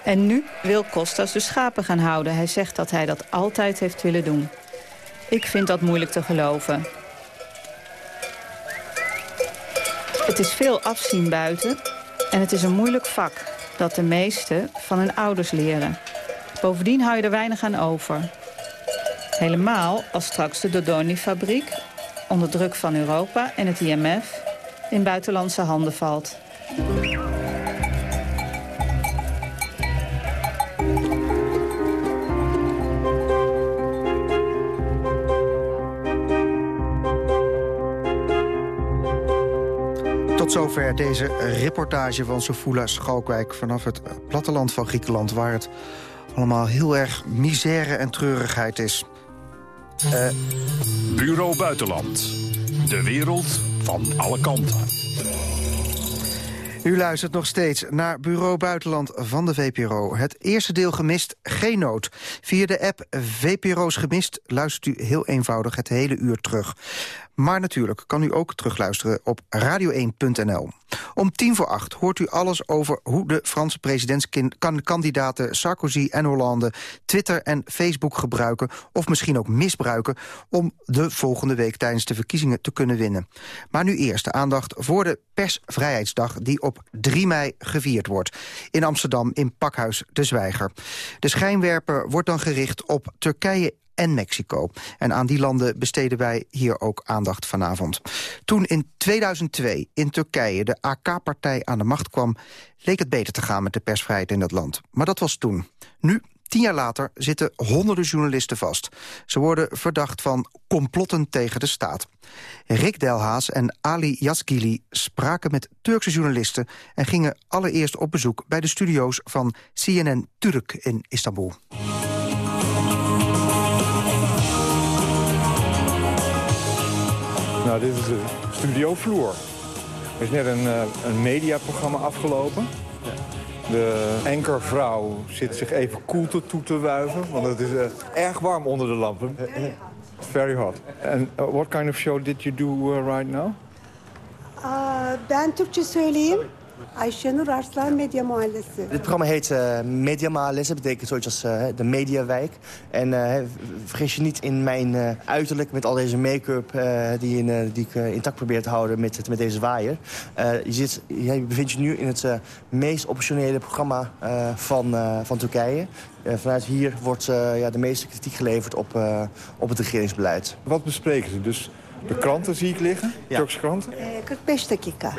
En nu wil Kostas de schapen gaan houden. Hij zegt dat hij dat altijd heeft willen doen. Ik vind dat moeilijk te geloven. Het is veel afzien buiten en het is een moeilijk vak dat de meesten van hun ouders leren. Bovendien hou je er weinig aan over. Helemaal als straks de Dodoni-fabriek onder druk van Europa en het IMF in buitenlandse handen valt. Zover deze reportage van Sofula Schalkwijk... vanaf het platteland van Griekenland... waar het allemaal heel erg misère en treurigheid is. Uh... Bureau Buitenland. De wereld van alle kanten. U luistert nog steeds naar Bureau Buitenland van de VPRO. Het eerste deel gemist, geen nood. Via de app VPRO's Gemist luistert u heel eenvoudig het hele uur terug. Maar natuurlijk kan u ook terugluisteren op radio1.nl. Om tien voor acht hoort u alles over hoe de Franse presidentskandidaten Sarkozy en Hollande Twitter en Facebook gebruiken, of misschien ook misbruiken, om de volgende week tijdens de verkiezingen te kunnen winnen. Maar nu eerst de aandacht voor de persvrijheidsdag die op 3 mei gevierd wordt. In Amsterdam in Pakhuis de Zwijger. De schijnwerper wordt dan gericht op Turkije en Mexico. En aan die landen besteden wij hier ook aandacht vanavond. Toen in 2002 in Turkije de AK-partij aan de macht kwam... leek het beter te gaan met de persvrijheid in dat land. Maar dat was toen. Nu, Tien jaar later zitten honderden journalisten vast. Ze worden verdacht van complotten tegen de staat. Rick Delhaas en Ali Yazgili spraken met Turkse journalisten... en gingen allereerst op bezoek bij de studio's van CNN Turk in Istanbul. Nou, dit is de studiovloer. Er is net een, uh, een mediaprogramma afgelopen. De enkervrouw zit zich even koel toe te wuiven, want het is uh, erg warm onder de lampen. Very hot. And uh, what kind of show did you do right now? ben Türkçe söyleyeyim. Ayşenur Arslan Medya Mahallesi. Dit programma heet uh, Media Mahallesi. Dat betekent zoiets als uh, de mediawijk. En uh, vergis je niet in mijn uh, uiterlijk met al deze make-up... die, in, die ik intact probeer te houden met, met deze waaier. je, zit, je bevindt je nu in het meest operationele programma van, van Turkije. vanuit hier wordt ja, de meeste kritiek geleverd op, op het regeringsbeleid. Wat bespreken ze? Dus de kranten zie ik liggen, ja. Turkse kranten? Eh, 45 dakika.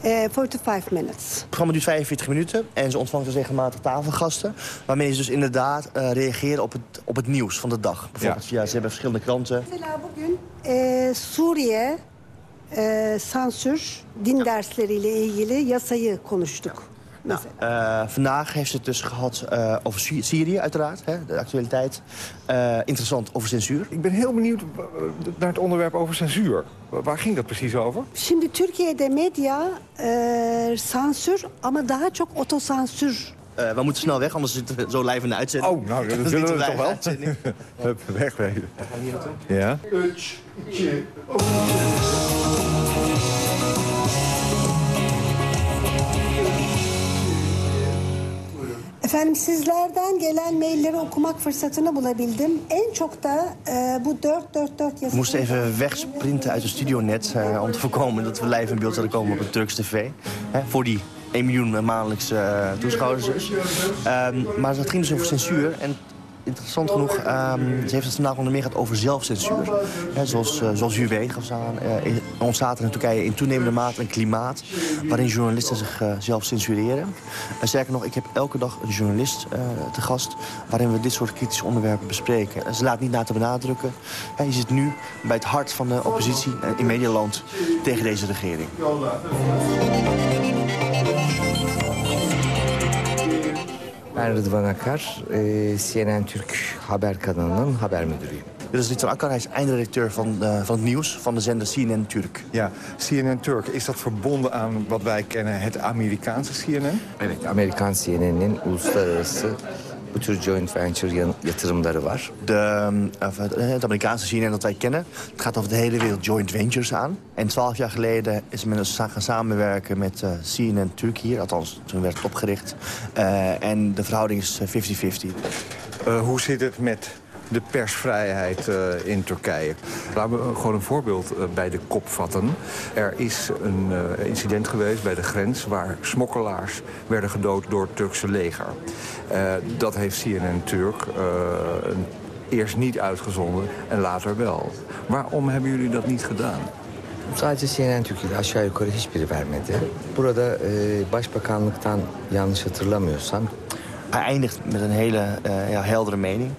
Eh, 45 minutes. Het programma duurt 45 minuten en ze ontvangt dus regelmatig tafelgasten... waarmee ze dus inderdaad uh, reageren op het, op het nieuws van de dag. Bijvoorbeeld, ja. ja ze hebben verschillende kranten. Suriye sansür din dersleriyle ilgili yasayı konuştuk. Nou, uh, vandaag heeft ze het dus gehad uh, over Sy Syrië, uiteraard. Hè, de actualiteit. Uh, interessant over censuur. Ik ben heel benieuwd naar het onderwerp over censuur. Waar ging dat precies over? Şimdi Türkiye'de medya sansür ama daha çok otosansür uh, we moeten snel weg, anders zitten we zo live in de uitzending. Oh, nou, dat, dat willen we toch wel? Hup, wegwezen. Ja. Efendim sizlerden gelen mailleri okumak fırsatını bulabildim. En çok da e, bu 444 yazısı... We moesten even wegsprinten uit het studionet uh, om te voorkomen dat we live in beeld zouden komen op het Turks TV. Voor die 1 miljoen maandelijkse uh, toeschouwers dus. Um, maar het ging dus over censuur en interessant genoeg, um, ze heeft het vandaag onder meer gehad over zelfcensuur. zoals, uh, zoals u weet, uh, ontstaat er in Turkije in toenemende mate een klimaat... waarin journalisten zichzelf zelf censureren. En sterker nog, ik heb elke dag een journalist te gast... waarin we dit soort kritische onderwerpen bespreken. En ze laat niet na te benadrukken. je zit nu bij het hart van de oppositie in Medialand tegen deze regering. Ben Rıdvan Akar, e, CNN Türk haber kanalının haber müdürüyüm. Dit is Rıdvan Akar, hij is eindredacteur van, uh, van het nieuws van de zender CNN Türk. Ja, CNN Türk, is dat verbonden aan wat wij kennen, het Amerikaanse CNN? Evet, Amerikaan CNN'in uluslararası bu tür joint venture yatırımları var. De, het Amerikaanse CNN dat wij kennen, het gaat over de hele wereld joint ventures aan. En twaalf jaar geleden is men dus gaan samenwerken met uh, CNN Turk hier. Althans, toen werd het opgericht. Uh, en de verhouding is 50-50. hoe zit het met de persvrijheid uh, in Turkije. Laten we gewoon een voorbeeld uh, bij de kop vatten. Er is een incident geweest bij de grens waar smokkelaars werden gedood door het Turkse leger. dat heeft CNN Turk eerst niet uitgezonden en later wel. Waarom hebben jullie dat niet gedaan? Sadece CNN Türkiye'de aşağı yukarı hiçbiri vermedi. Burada e, başbakanlıktan yanlış hatırlamıyorsam hij eindigt met een hele uh, ja, heldere mening.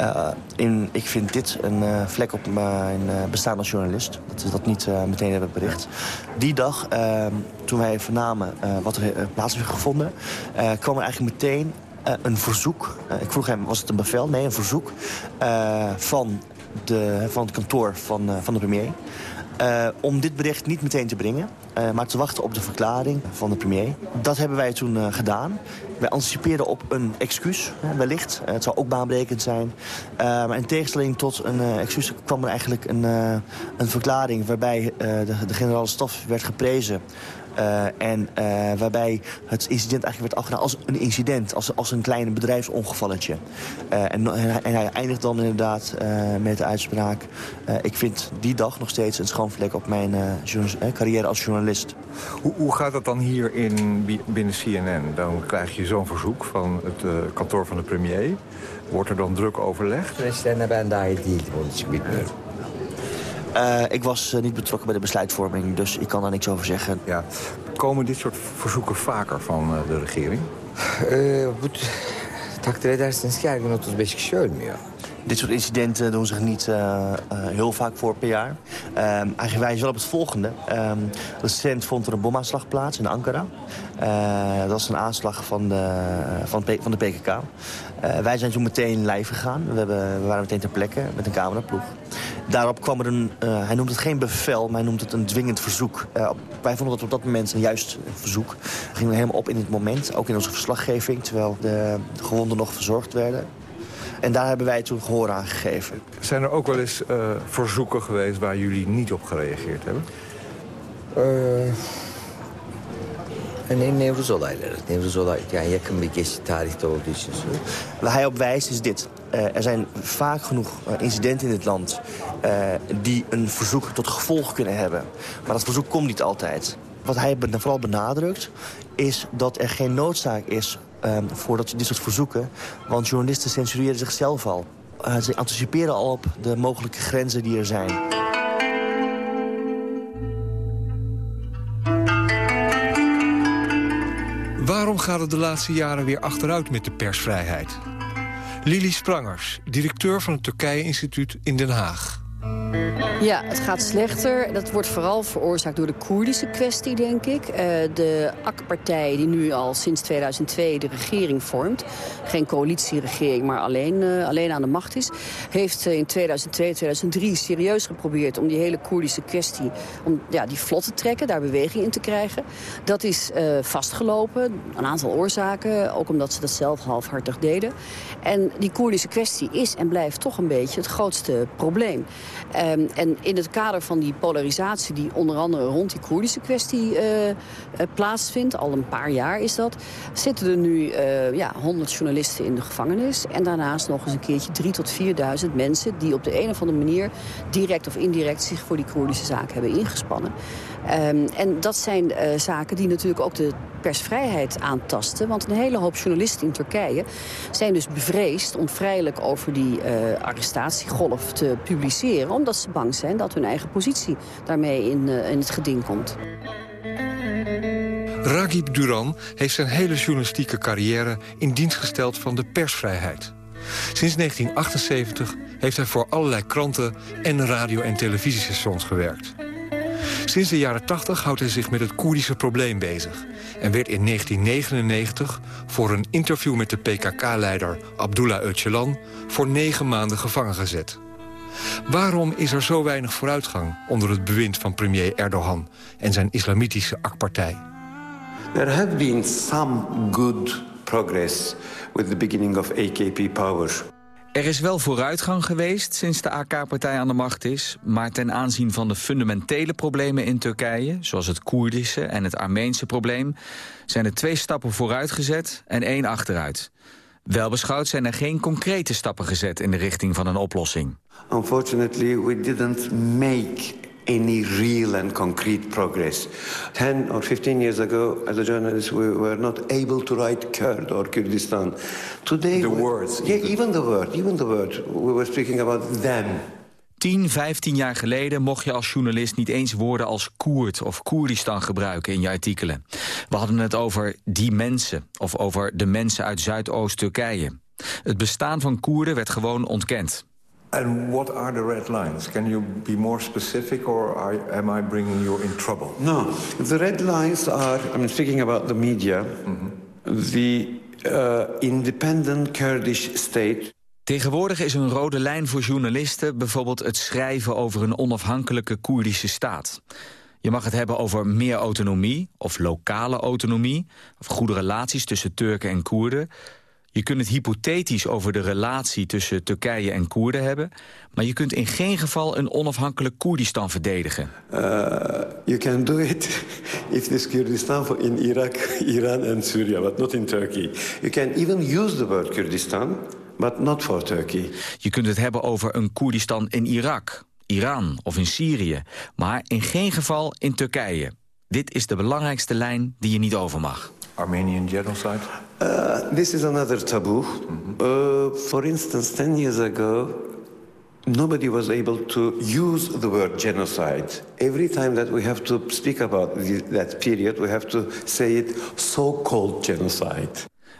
Uh, in, ik vind dit een uh, vlek op mijn bestaan als journalist. Dat we dat niet meteen hebben bericht. Die dag, ehm, toen wij vernamen wat er plaats heeft gevonden... kwam er eigenlijk meteen een verzoek. ik vroeg hem, was het een bevel? Nee, een verzoek van, de, van het kantoor van, van de premier... Uh, om dit bericht niet meteen te brengen, uh, maar te wachten op de verklaring van de premier. Dat hebben wij toen uh, gedaan. Wij anticipeerden op een excuus, wellicht. het zou ook baanbrekend zijn. maar in tegenstelling tot een excuus kwam er eigenlijk een, een verklaring... waarbij de, de generale staf werd geprezen uh, en uh, waarbij het incident eigenlijk werd afgedaan als een incident. Als, als een klein bedrijfsongevalletje. Uh, en, en, hij eindigt dan inderdaad met de uitspraak... ik vind die dag nog steeds een schoonvlek op mijn carrière als journalist. Hoe, hoe, gaat dat dan hier in, binnen CNN? Dan krijg je zo'n verzoek van het kantoor van de premier. Wordt er dan druk overlegd? Dahil değildim, onun için bilmiyorum. Uh, ik was uh, niet betrokken bij de besluitvorming, dus ik kan daar niks over zeggen. Ja. Komen dit soort verzoeken vaker van uh, de regering? bu takdir edersiniz ki her gün 35 kişi ölmüyor. Dit soort incidenten doen zich niet uh, uh, heel vaak voor per jaar. Uh, eigenlijk wijzen wel op het volgende. recent vond er een bomaanslag plaats in Ankara. dat was een aanslag van de, van, van de PKK. wij zijn toen meteen live gegaan. We, hebben, we waren meteen ter plekke met een cameraploeg. Daarop kwam er een, hij noemt het geen bevel, maar hij noemt het een dwingend verzoek. wij vonden dat op dat moment een juist verzoek. We gingen helemaal op in het moment, ook in onze verslaggeving... terwijl de gewonden nog verzorgd werden. En daar hebben wij toen gehoor aan gegeven. Zijn er ook wel eens uh, verzoeken geweest waar jullie niet op gereageerd hebben? Uh, Nee, Nevruz olayları. Nevruz olay yani yakın bir geçti tarihte olduğu için söylüyorum. Waar hij op wijst is dit. Uh, er zijn vaak genoeg incidenten in dit land uh, die een verzoek tot gevolg kunnen hebben. Maar dat verzoek komt niet altijd. Wat hij vooral benadrukt is dat er geen noodzaak is voor dat, dit soort verzoeken. Want journalisten censureren zichzelf al. ze anticiperen al op de mogelijke grenzen die er zijn. Waarom gaat het de laatste jaren weer achteruit met de persvrijheid? Lili Sprangers, directeur van het Turkije-instituut in Den Haag. Ja, het gaat slechter. Dat wordt vooral veroorzaakt door de Koerdische kwestie, denk ik. Uh, de AK-partij, die nu al sinds 2002 de regering vormt... geen coalitieregering, maar alleen, uh, alleen aan de macht is... heeft uh, in 2002, 2003 serieus geprobeerd om die hele Koerdische kwestie... om ja, die vlot te trekken, daar beweging in te krijgen. Dat is vastgelopen, een aantal oorzaken. Ook omdat ze dat zelf halfhartig deden. En die Koerdische kwestie is en blijft toch een beetje het grootste probleem. Um, en in het kader van die polarisatie die onder andere rond die Koerdische kwestie uh, uh, plaatsvindt, al een paar jaar is dat, zitten er nu uh, ja, 100 journalisten in de gevangenis. En daarnaast nog eens een keertje 3 tot 4.000 mensen die op de een of andere manier direct of indirect zich voor die Koerdische zaak hebben ingespannen. Um, en dat zijn uh, zaken die natuurlijk ook de persvrijheid aantasten. Want een hele hoop journalisten in Turkije zijn dus bevreesd... om vrijelijk over die uh, arrestatiegolf te publiceren... omdat ze bang zijn dat hun eigen positie daarmee in, uh, in het geding komt. Ragib Duran heeft zijn hele journalistieke carrière in dienst gesteld van de persvrijheid. Sinds 1978 heeft hij voor allerlei kranten en radio- en televisiestations gewerkt. Sinds de jaren 80 houdt hij zich met het Koerdische probleem bezig... en werd in 1999 voor een interview met de PKK-leider Abdullah Öcalan... voor negen maanden gevangen gezet. Waarom is er zo weinig vooruitgang onder het bewind van premier Erdogan... en zijn islamitische AK-partij? There have been some good progress with the beginning of AKP power. Er is wel vooruitgang geweest sinds de AK-partij aan de macht is... maar ten aanzien van de fundamentele problemen in Turkije... zoals het Koerdische en het Armeense probleem... zijn er twee stappen vooruit gezet en één achteruit. Wel beschouwd zijn er geen concrete stappen gezet in de richting van een oplossing. Unfortunately, we didn't make any real and concrete progress. 10 or 15 years ago, as a journalist, we were not able to write Kurd or Kurdistan. Today, the words. Yeah, even the word, even the word. We were speaking about them. 10, 15 jaar geleden mocht je als journalist niet eens woorden als Koerd of Koerdistan gebruiken in je artikelen. We hadden het over die mensen of over de mensen uit Zuidoost-Turkije. Het bestaan van Koerden werd gewoon ontkend. And what are the red lines? Can you be more specific or are, am I bringing you in trouble? No, the red lines are, I'm speaking about the media, mm -hmm. the uh, independent Kurdish state. Tegenwoordig is een rode lijn voor journalisten bijvoorbeeld het schrijven over een onafhankelijke Koerdische staat. Je mag het hebben over meer autonomie of lokale autonomie... of goede relaties tussen Turken en Koerden... Je kunt het hypothetisch over de relatie tussen Turkije en Koerden hebben... maar je kunt in geen geval een onafhankelijk Koerdistan verdedigen. Uh, you can do it if this Kurdistan in Iraq, Iran en Syria, but not in Turkey. You can even use the word Kurdistan, but not for Turkey. Je kunt het hebben over een Koerdistan in Irak, Iran of in Syrië... maar in geen geval in Turkije. Dit is de belangrijkste lijn die je niet over mag. Armenian genocide? Uh, this is another taboo. Mm -hmm. uh, for instance, 10 years ago, nobody was able to use the word genocide. Every time that we have to speak about the, that period, we have to say it so-called genocide.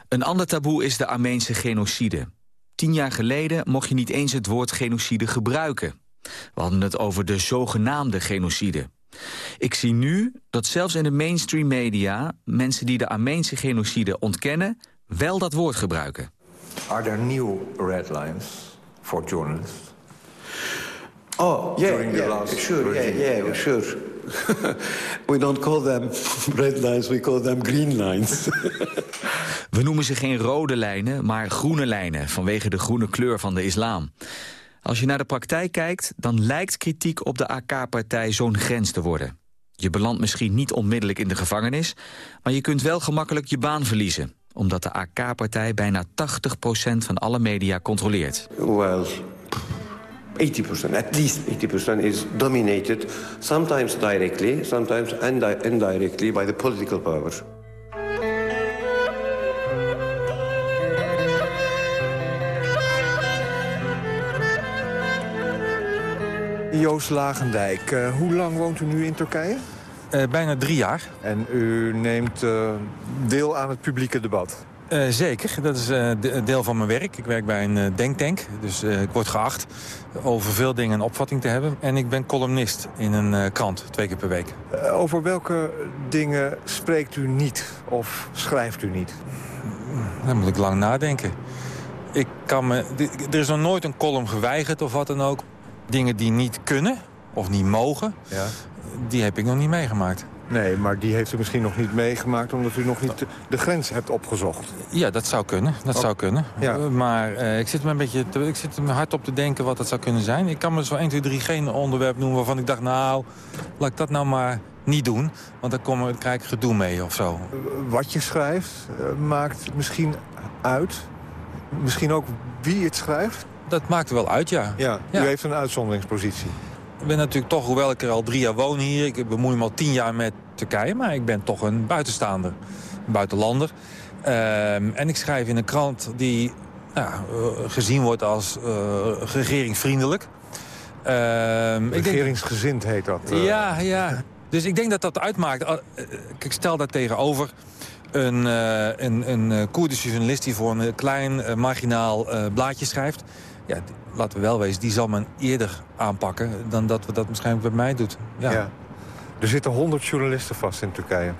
Een ander taboe is de Armeense genocide. Tien jaar geleden mocht je niet eens het woord genocide gebruiken. We hadden het over de zogenaamde genocide. Ik zie nu dat zelfs in de mainstream media... mensen die de Armeense genocide ontkennen... wel dat woord gebruiken. Are there new red lines for journalists? Oh, yeah, During yeah, the last sure, yeah, yeah, yeah, sure. we don't call them red lines, we call them green lines. we noemen ze geen rode lijnen, maar groene lijnen... vanwege de groene kleur van de islam. Als je naar de praktijk kijkt, dan lijkt kritiek op de AK-partij zo'n grens te worden. Je belandt misschien niet onmiddellijk in de gevangenis... maar je kunt wel gemakkelijk je baan verliezen omdat de AK-partij bijna 80% van alle media controleert. Well, 80%, at least 80% is dominated, sometimes directly, sometimes indirectly by the political power. Joost Lagendijk, uh, hoe lang woont u nu in Turkije? Uh, bijna drie jaar. En u neemt uh, deel aan het publieke debat? Uh, zeker, dat is de, deel van mijn werk. Ik werk bij een denktank, dus ik word geacht over veel dingen een opvatting te hebben. En ik ben columnist in een krant, twee keer per week. over welke dingen spreekt u niet of schrijft u niet? Dan moet ik lang nadenken. Ik kan me, er is nog nooit een column geweigerd of wat dan ook. Dingen die niet kunnen of niet mogen, ja. die heb ik nog niet meegemaakt. Nee, maar die heeft u misschien nog niet meegemaakt... omdat u nog niet de grens hebt opgezocht. Ja, dat zou kunnen. Dat Oh. zou kunnen. Ja. Uh, maar uh, ik zit me een beetje te, ik zit me hard op te denken wat dat zou kunnen zijn. Ik kan me zo 1, 2, 3 geen onderwerp noemen waarvan ik dacht... nou, laat ik dat nou maar niet doen. Want dan, kom, dan krijg ik gedoe mee of zo. Wat je schrijft uh, maakt misschien uit. Misschien ook wie het schrijft. Dat maakt wel uit, ja. Ja, Ja. u heeft een uitzonderingspositie. Ik ben natuurlijk toch, hoewel ik er al drie jaar woon hier... ik bemoei me al tien jaar met Turkije... maar ik ben toch een buitenstaander, een buitenlander. Ehm, en ik schrijf in een krant die nou, eh, gezien wordt als uh, regeringvriendelijk. Ehm, denk- Regeringsgezind heet dat. eh. ja, ja. Dus ik denk dat dat uitmaakt. Eh, Ik stel daar tegenover een, eh, een, een eh, Koerdische journalist... die voor een eh, klein, eh, marginaal eh, blaadje schrijft. Ja, laten we wel wezen, die zal men eerder aanpakken... dan dat we dat waarschijnlijk bij mij doet. Ja. Ja. Er zitten 100 journalisten vast in Turkije.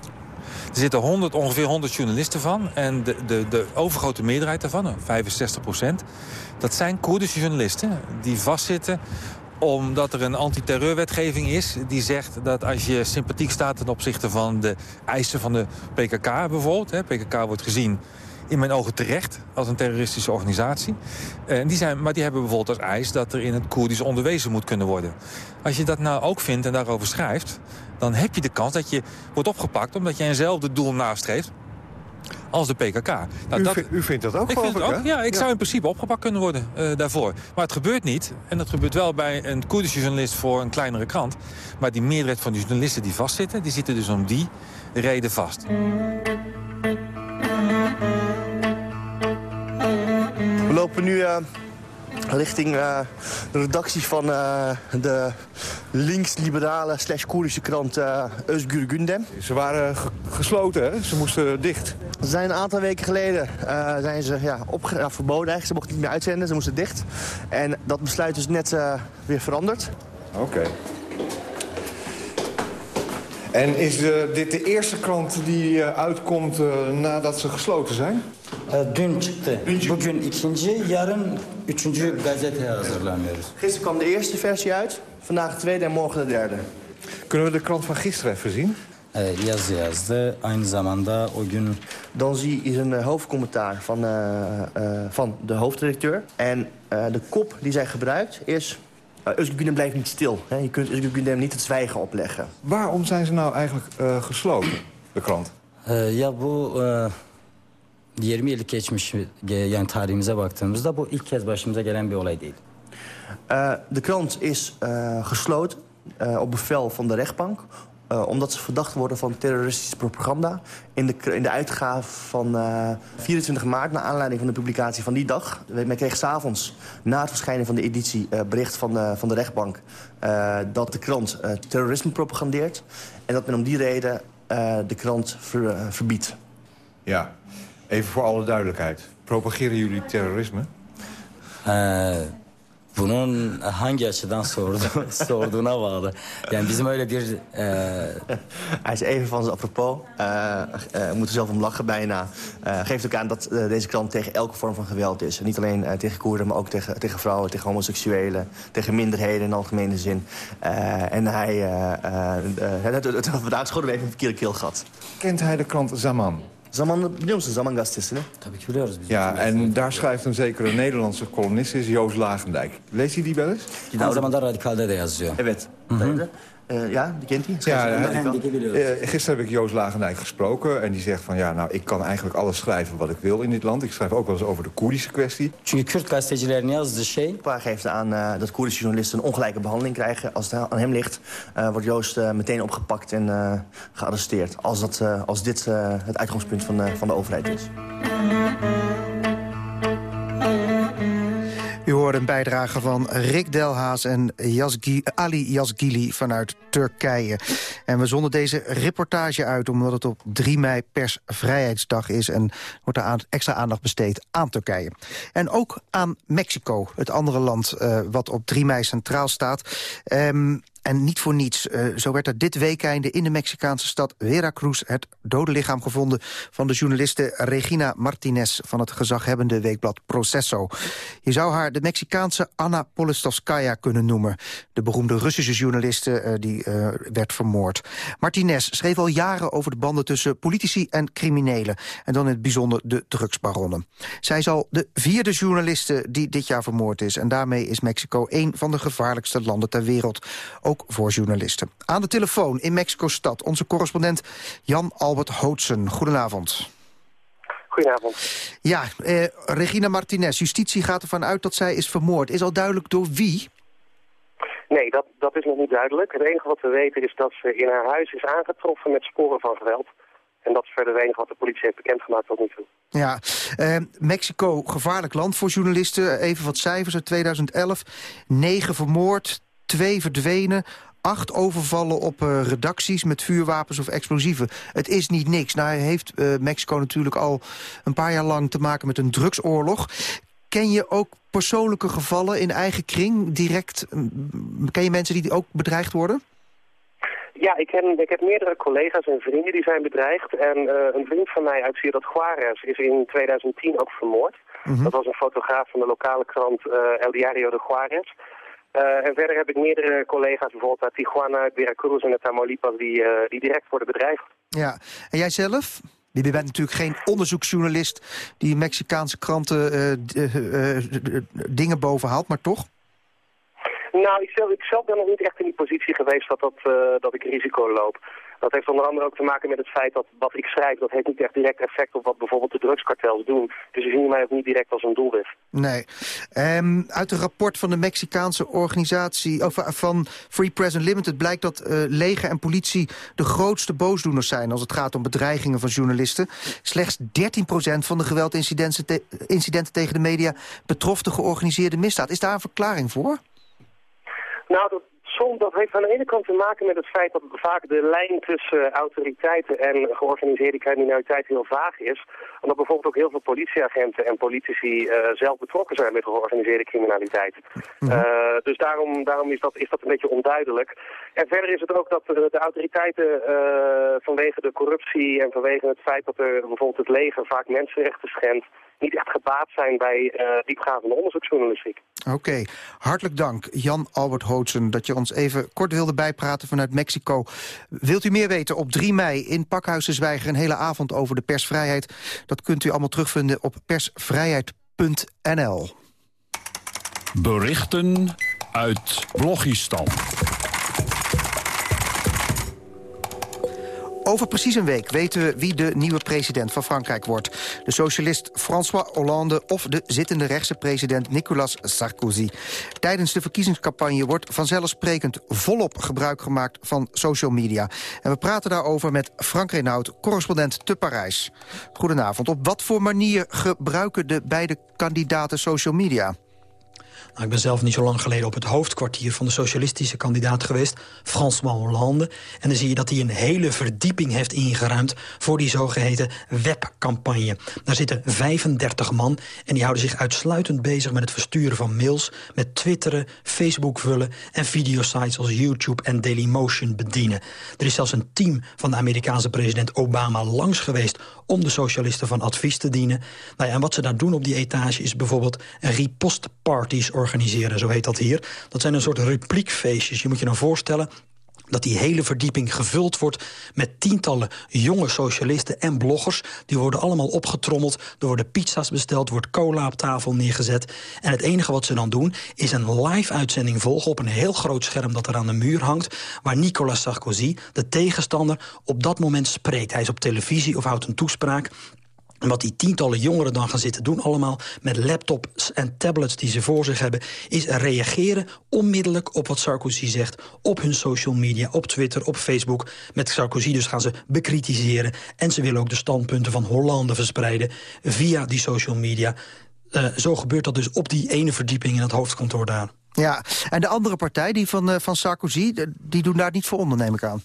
Er zitten 100, ongeveer 100 journalisten van. En de, de, de overgrote meerderheid daarvan, nou, 65 procent... dat zijn Koerdische journalisten die vastzitten omdat er een antiterreurwetgeving is die zegt dat als je sympathiek staat ten opzichte van de eisen van de PKK bijvoorbeeld... Hè, PKK wordt gezien in mijn ogen terecht als een terroristische organisatie. En die zijn, maar die hebben bijvoorbeeld als eis dat er in het Koerdisch onderwezen moet kunnen worden. Als je dat nou ook vindt en daarover schrijft... dan heb je de kans dat je wordt opgepakt omdat je eenzelfde doel nastreeft als de PKK. Nou, u, dat- u vindt dat ook, ik geloof vind het ook. Ja, ik zou in principe opgepakt kunnen worden eh, daarvoor. Maar het gebeurt niet. En dat gebeurt wel bij een Koerdische journalist voor een kleinere krant. Maar die meerderheid van die journalisten die vastzitten... die zitten dus om die reden vast. Lopen nu eh, richting eh, de redactie van eh, de links-liberale slash Koerdische krant uh, Özgür Gündem. Ze waren ge- gesloten, hè? Ze moesten dicht. Ze zijn een aantal weken geleden zijn ze ja, ja, verboden eigenlijk. Ze mochten niet meer uitzenden, ze moesten dicht. En dat besluit is net weer veranderd. Oké. En is dit de eerste krant die uitkomt nadat ze gesloten zijn? Dün çıktı. Bugün ikinci, yarın üçüncü gazeteye hazırlanıyoruz. Gisteren kwam de eerste versie uit, vandaag de tweede en morgen de derde. Kunnen we de krant van gisteren even zien? Evet, yazı yazdı. Aynı zamanda o gün... Dan zie je een eh, hoofdcommentaar van, eh, eh, van de hoofdredacteur. En eh, de kop die zij gebruikt is... Uh, Özgür blijft niet stil. Hè? Je kunt Özgür niet het zwijgen opleggen. Waarom zijn ze nou eigenlijk eh, gesloten, de krant? Ya bu 20 yıllık geçmiş yani tarihimize baktığımızda bu ilk kez başımıza gelen bir olay değil. Uh, de krant is uh, gesloten uh, op bevel van de rechtbank. Uh, omdat ze verdacht worden van terroristisch propaganda. In de, in de uitgave van uh, 24 maart, naar aanleiding van de publicatie van die dag... men kreeg s'avonds, na het verschijnen van de editie... Uh, bericht van, van de rechtbank uh, dat de krant uh, terrorisme propagandeert... en dat men om die reden uh, de krant ver, uh, verbiedt. Ja, even voor alle duidelijkheid. Propageren jullie terrorisme? Ee, bunun hangi açıdan sordu, sorduğuna bağlı. Yani bizim öyle bir... E... Hij is even van zijn apropos. Uh, uh, we moeten zelf om lachen bijna. Uh, geeft ook aan dat uh, deze krant tegen elke vorm van geweld is. Niet alleen uh, tegen Koerden, maar ook tegen, tegen vrouwen, tegen homoseksuelen... tegen minderheden in algemene zin. Uh, en hij... Uh, uh, het, het, het, vandaag schoten we even een verkeerde keel gehad. Kent hij de krant Zaman? Zaman biliyor musun Zaman gazetesini? Tabii ki biliyoruz biz. Ja, en daar schrijft een zekere Nederlandse columnist, is Joost Lagendijk. Leest hij die wel eens? Aynı zamanda Radikal'de de yazıyor. Evet. Hı -hı. Uh, Uh, ja, die kent hij? Ja, uh, gisteren heb ik Joost Lagendijk gesproken. En die zegt van ja, nou, ik kan eigenlijk alles schrijven wat ik wil in dit land. Ik schrijf ook wel eens over de Koerdische kwestie. Çünkü Kürt gazetecilerin yazdığı şey... Paar geeft aan uh, dat Koerdische journalisten een ongelijke behandeling krijgen. Als het aan hem ligt, wordt Joost meteen opgepakt en gearresteerd. Als, dat, als dit het uitgangspunt van, van de overheid is. Hoorde een bijdrage van Rick Delhaas en Yazgi, Ali Yazgili vanuit Turkije. En we zonden deze reportage uit omdat het op 3 mei persvrijheidsdag is... en wordt er extra aandacht besteed aan Turkije. En ook aan Mexico, het andere land uh, wat op 3 mei centraal staat. Um, en niet voor niets. Uh, zo werd er dit weekende in de Mexicaanse stad Veracruz... het dode lichaam gevonden van de journaliste Regina Martinez... van het gezaghebbende weekblad Proceso. Je zou haar de Mexicaanse Anna Politkovskaya kunnen noemen. De beroemde Russische journaliste uh, die uh, werd vermoord. Martinez schreef al jaren over de banden tussen politici en criminelen. En dan in het bijzonder de drugsbaronnen. Zij is al de vierde journaliste die dit jaar vermoord is. En daarmee is Mexico een van de gevaarlijkste landen ter wereld voor journalisten. Aan de telefoon in Mexico-stad onze correspondent Jan Albert Hootsen. Goedenavond. Goedenavond. Ja, eh, Regina Martinez, justitie gaat ervan uit dat zij is vermoord. Is al duidelijk door wie? Nee, dat, dat is nog niet duidelijk. Het enige wat we weten is dat ze in haar huis is aangetroffen met sporen van geweld. En dat is verder het enige wat de politie heeft bekendgemaakt tot nu toe. Ja, eh, Mexico, gevaarlijk land voor journalisten. Even wat cijfers uit 2011. Negen vermoord, twee verdwenen, acht overvallen op uh, redacties met vuurwapens of explosieven. Het is niet niks. Nou heeft uh, Mexico natuurlijk al een paar jaar lang te maken met een drugsoorlog. Ken je ook persoonlijke gevallen in eigen kring direct? Ken je mensen die ook bedreigd worden? Ja, ik, ken, ik heb meerdere collega's en vrienden die zijn bedreigd. En uh, een vriend van mij uit Ciudad Juarez is in 2010 ook vermoord. Mm -hmm. Dat was een fotograaf van de lokale krant El Diario de Juarez. Uh, en verder heb ik meerdere collega's, bijvoorbeeld uit Tijuana, Veracruz en de Tamaulipas, die, uh, die direct worden bedreigd. Ja, en jij zelf? Je bent natuurlijk geen onderzoeksjournalist die Mexicaanse kranten uh, dingen bovenhaalt, maar toch? Nou, ik zelf, ik zelf ben nog niet echt in die positie geweest dat, dat, dat ik risico loop. Dat heeft onder andere ook te maken met het feit dat wat ik schrijf... dat heeft niet echt direct effect op wat bijvoorbeeld de drugskartels doen. Dus ze zien mij ook niet direct als een doelwit. Nee. Um, uit een rapport van de Mexicaanse organisatie... Of, van Free Press Unlimited blijkt dat uh, leger en politie... de grootste boosdoeners zijn als het gaat om bedreigingen van journalisten. Slechts 13% van de geweldincidenten te incidenten tegen de media... betrof de georganiseerde misdaad. Is daar een verklaring voor? Nou, dat, soms, dat heeft aan de ene kant te maken met het feit dat vaak de lijn tussen autoriteiten en georganiseerde criminaliteit heel vaag is. Omdat bijvoorbeeld ook heel veel politieagenten en politici uh, zelf betrokken zijn met georganiseerde criminaliteit. Mm -hmm. uh, dus daarom, daarom is, dat, is dat een beetje onduidelijk. En verder is het ook dat de, de autoriteiten uh, vanwege de corruptie en vanwege het feit dat er bijvoorbeeld het leger vaak mensenrechten schendt, niet echt gebaat zijn bij uh, diepgaande onderzoeksjournalistiek. Oké, okay. hartelijk dank Jan Albert Hootsen dat je ons even kort wilde bijpraten vanuit Mexico. Wilt u meer weten op 3 mei in Pakhuis de Zwijger een hele avond over de persvrijheid? Dat kunt u allemaal terugvinden op persvrijheid.nl. Berichten uit Blogistan. Over precies een week weten we wie de nieuwe president van Frankrijk wordt. De socialist François Hollande of de zittende rechtse president Nicolas Sarkozy. Tijdens de verkiezingscampagne wordt vanzelfsprekend volop gebruik gemaakt van social media. En we praten daarover met Frank Renaud, correspondent te Parijs. Goedenavond. Op wat voor manier gebruiken de beide kandidaten social media? Nou, ik ben zelf niet zo lang geleden op het hoofdkwartier van de socialistische kandidaat geweest, François Hollande. En dan zie je dat hij een hele verdieping heeft ingeruimd voor die zogeheten webcampagne. Daar zitten 35 man en die houden zich uitsluitend bezig met het versturen van mails, met twitteren, Facebook vullen en videosites als YouTube en Dailymotion bedienen. Er is zelfs een team van de Amerikaanse president Obama langs geweest om de socialisten van advies te dienen. Nou en wat ze daar doen op die etage is bijvoorbeeld riposte parties organiseren, zo heet dat hier. Dat zijn een soort repliekfeestjes. Je moet je nou voorstellen dat die hele verdieping gevuld wordt met tientallen jonge socialisten en bloggers. Die worden allemaal opgetrommeld, er worden pizza's besteld, wordt cola op tafel neergezet. En het enige wat ze dan doen is een live-uitzending volgen op een heel groot scherm dat er aan de muur hangt, waar Nicolas Sarkozy, de tegenstander, op dat moment spreekt. Hij is op televisie of houdt een toespraak. En wat die tientallen jongeren dan gaan zitten doen allemaal... met laptops en tablets die ze voor zich hebben... is reageren onmiddellijk op wat Sarkozy zegt... op hun social media, op Twitter, op Facebook. Met Sarkozy dus gaan ze bekritiseren. En ze willen ook de standpunten van Hollande verspreiden... via die social media. Uh, zo gebeurt dat dus op die ene verdieping in het hoofdkantoor daar. Ja, en de andere partij, die van, uh, van Sarkozy... die doen daar niet voor onder, neem ik aan.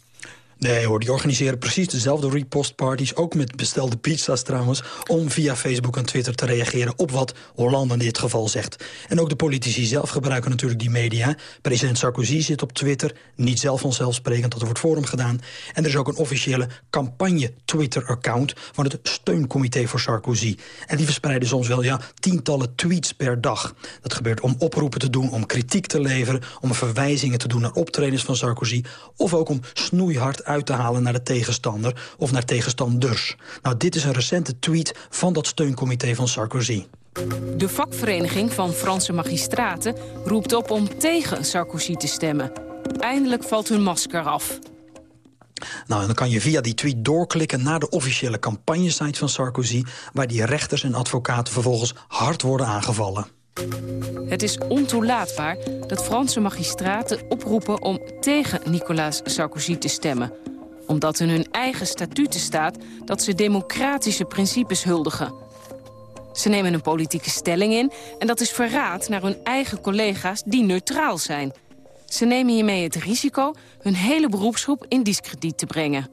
Nee hoor, die organiseren precies dezelfde repostparties... ook met bestelde pizza's trouwens... om via Facebook en Twitter te reageren op wat Hollande in dit geval zegt. En ook de politici zelf gebruiken natuurlijk die media. President Sarkozy zit op Twitter, niet zelf vanzelfsprekend... dat er wordt voor hem gedaan. En er is ook een officiële campagne-Twitter-account... van het Steuncomité voor Sarkozy. En die verspreiden soms wel ja, tientallen tweets per dag. Dat gebeurt om oproepen te doen, om kritiek te leveren... om verwijzingen te doen naar optredens van Sarkozy... of ook om snoeihard uit te halen naar de tegenstander of naar tegenstanders. Nou, dit is een recente tweet van dat steuncomité van Sarkozy. De vakvereniging van Franse magistraten roept op om tegen Sarkozy te stemmen. Eindelijk valt hun masker af. Nou, en dan kan je via die tweet doorklikken naar de officiële campagnesite van Sarkozy... waar die rechters en advocaten vervolgens hard worden aangevallen. Het is ontoelaatbaar dat Franse magistraten oproepen om tegen Nicolas Sarkozy te stemmen. Omdat in hun eigen statuten staat dat ze democratische principes huldigen. Ze nemen een politieke stelling in en dat is verraad naar hun eigen collega's die neutraal zijn. Ze nemen hiermee het risico hun hele beroepsgroep in discrediet te brengen.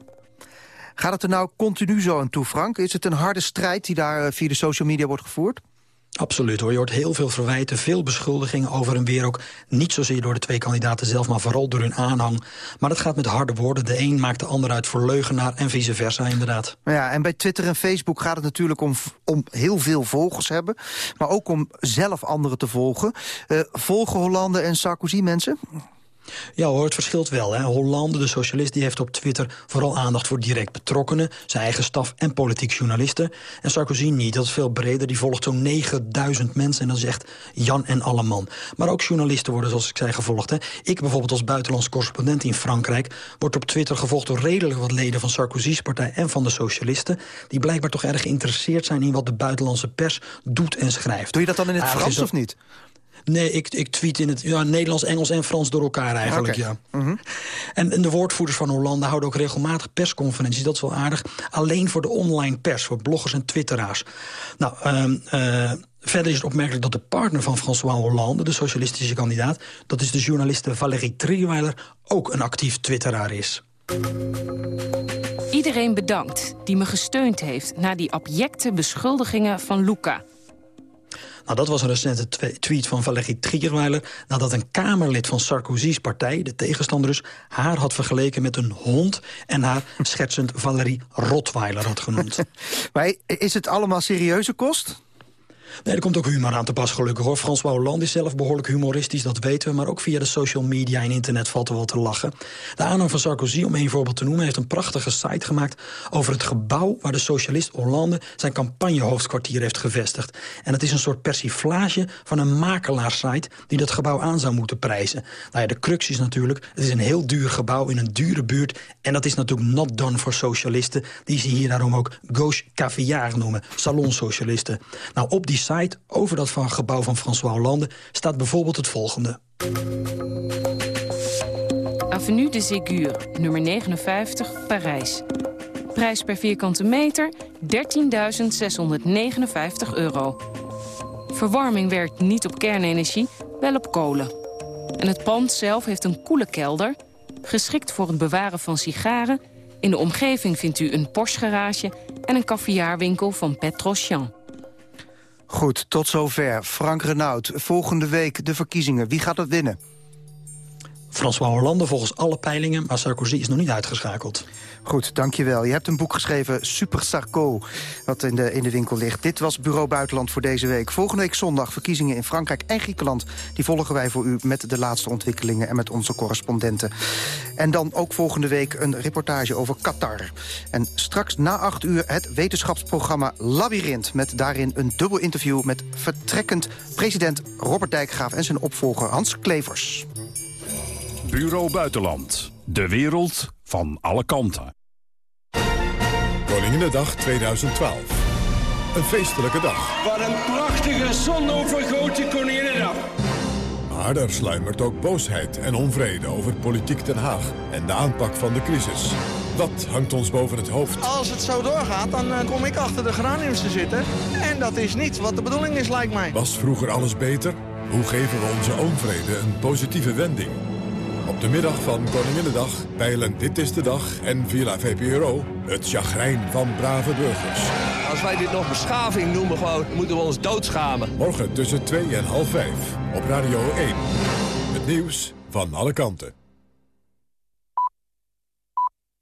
Gaat het er nou continu zo aan toe, Frank? Is het een harde strijd die daar eh, via de social media wordt gevoerd? Absoluut hoor. Je hoort heel veel verwijten, veel beschuldigingen over en weer ook. Niet zozeer door de twee kandidaten zelf, maar vooral door hun aanhang. Maar het gaat met harde woorden. De een maakt de ander uit voor leugenaar en vice versa inderdaad. Ja, en bij Twitter en Facebook gaat het natuurlijk om, om heel veel volgers hebben. Maar ook om zelf anderen te volgen. Uh, volgen Hollande en Sarkozy mensen? Ja hoor, het verschilt wel. Hè. Hollande, de socialist, die heeft op Twitter vooral aandacht voor direct betrokkenen, zijn eigen staf en politiek journalisten. En Sarkozy niet, dat is veel breder. Die volgt zo'n 9000 mensen en dat is echt Jan en Alleman. Maar ook journalisten worden, zoals ik zei, gevolgd. Hè. Ik bijvoorbeeld als buitenlandse correspondent in Frankrijk word op Twitter gevolgd door redelijk wat leden van Sarkozy's partij en van de socialisten, die blijkbaar toch erg geïnteresseerd zijn in wat de buitenlandse pers doet en schrijft. Doe je dat dan in het Frans of niet? Nee, ik, ik tweet in het ja, Nederlands, Engels en Frans door elkaar eigenlijk, ja. Mhm. en, en, de woordvoerders van Hollande houden ook regelmatig persconferenties. Dat is wel aardig. Alleen voor de online pers, voor bloggers en twitteraars. Nou, uh, Verder is het opmerkelijk dat de partner van François Hollande... de socialistische kandidaat, dat is de journaliste Valérie Trierweiler... ook een actief twitteraar is. Iedereen bedankt die me gesteund heeft... na die abjecte beschuldigingen van Luca... Nou, dat was een recente tweet van Valérie Trierweiler... nadat een Kamerlid van Sarkozy's partij, de tegenstander dus... haar had vergeleken met een hond en haar schetsend Valérie Rottweiler had genoemd. maar is het allemaal serieuze kost? Nee, er komt ook humor aan te pas, gelukkig hoor. François Hollande is zelf behoorlijk humoristisch, dat weten we. Maar ook via de social media en internet valt er wel te lachen. De aanhang van Sarkozy, om één voorbeeld te noemen... heeft een prachtige site gemaakt over het gebouw... waar de socialist Hollande zijn campagnehoofdkwartier heeft gevestigd. En het is een soort persiflage van een makelaarsite... die dat gebouw aan zou moeten prijzen. Nou ja, de crux is natuurlijk, het is een heel duur gebouw in een dure buurt... en dat is natuurlijk not done voor socialisten... die ze hier daarom ook gauche caviar noemen, salonsocialisten. Nou, op die site over dat van gebouw van François Hollande staat bijvoorbeeld het volgende. Avenue de Ségur, nummer 59, Parijs. Prijs per vierkante meter 13.659 euro. Verwarming werkt niet op kernenergie, wel op kolen. En het pand zelf heeft een koele kelder... geschikt voor het bewaren van sigaren. In de omgeving vindt u een Porsche-garage... en een caviarwinkel van Petrosian. Goed, tot zover. Frank Renaud, volgende week de verkiezingen. Wie gaat het winnen? François Hollande volgens alle peilingen, maar Sarkozy is nog niet uitgeschakeld. Goed, dankjewel. Je hebt een boek geschreven, Super Sarko, wat in de, in de winkel ligt. Dit was Bureau Buitenland voor deze week. Volgende week zondag verkiezingen in Frankrijk en Griekenland. Die volgen wij voor u met de laatste ontwikkelingen en met onze correspondenten. En dan ook volgende week een reportage over Qatar. En straks na acht uur het wetenschapsprogramma Labyrinth... met daarin een dubbel interview met vertrekkend president Robert Dijkgraaf... en zijn opvolger Hans Klevers. Bureau Buitenland. De wereld van alle kanten. Koninginnedag 2012. Een feestelijke dag. Wat een prachtige zonovergoten Koninginnedag. Maar er sluimert ook boosheid en onvrede over politiek Den Haag en de aanpak van de crisis. Wat hangt ons boven het hoofd? Als het zo doorgaat, dan eh, kom ik achter de geraniums te zitten. En dat is niet wat de bedoeling is, lijkt mij. Was vroeger alles beter? Hoe geven we onze onvrede een positieve wending? Op de middag van Koninginnedag peilen Dit is de Dag en Villa VPRO het chagrijn van brave burgers. Als wij dit nog beschaving noemen, gewoon, moeten we ons doodschamen. Morgen tussen 2 en half 5 op Radio 1. Het nieuws van alle kanten.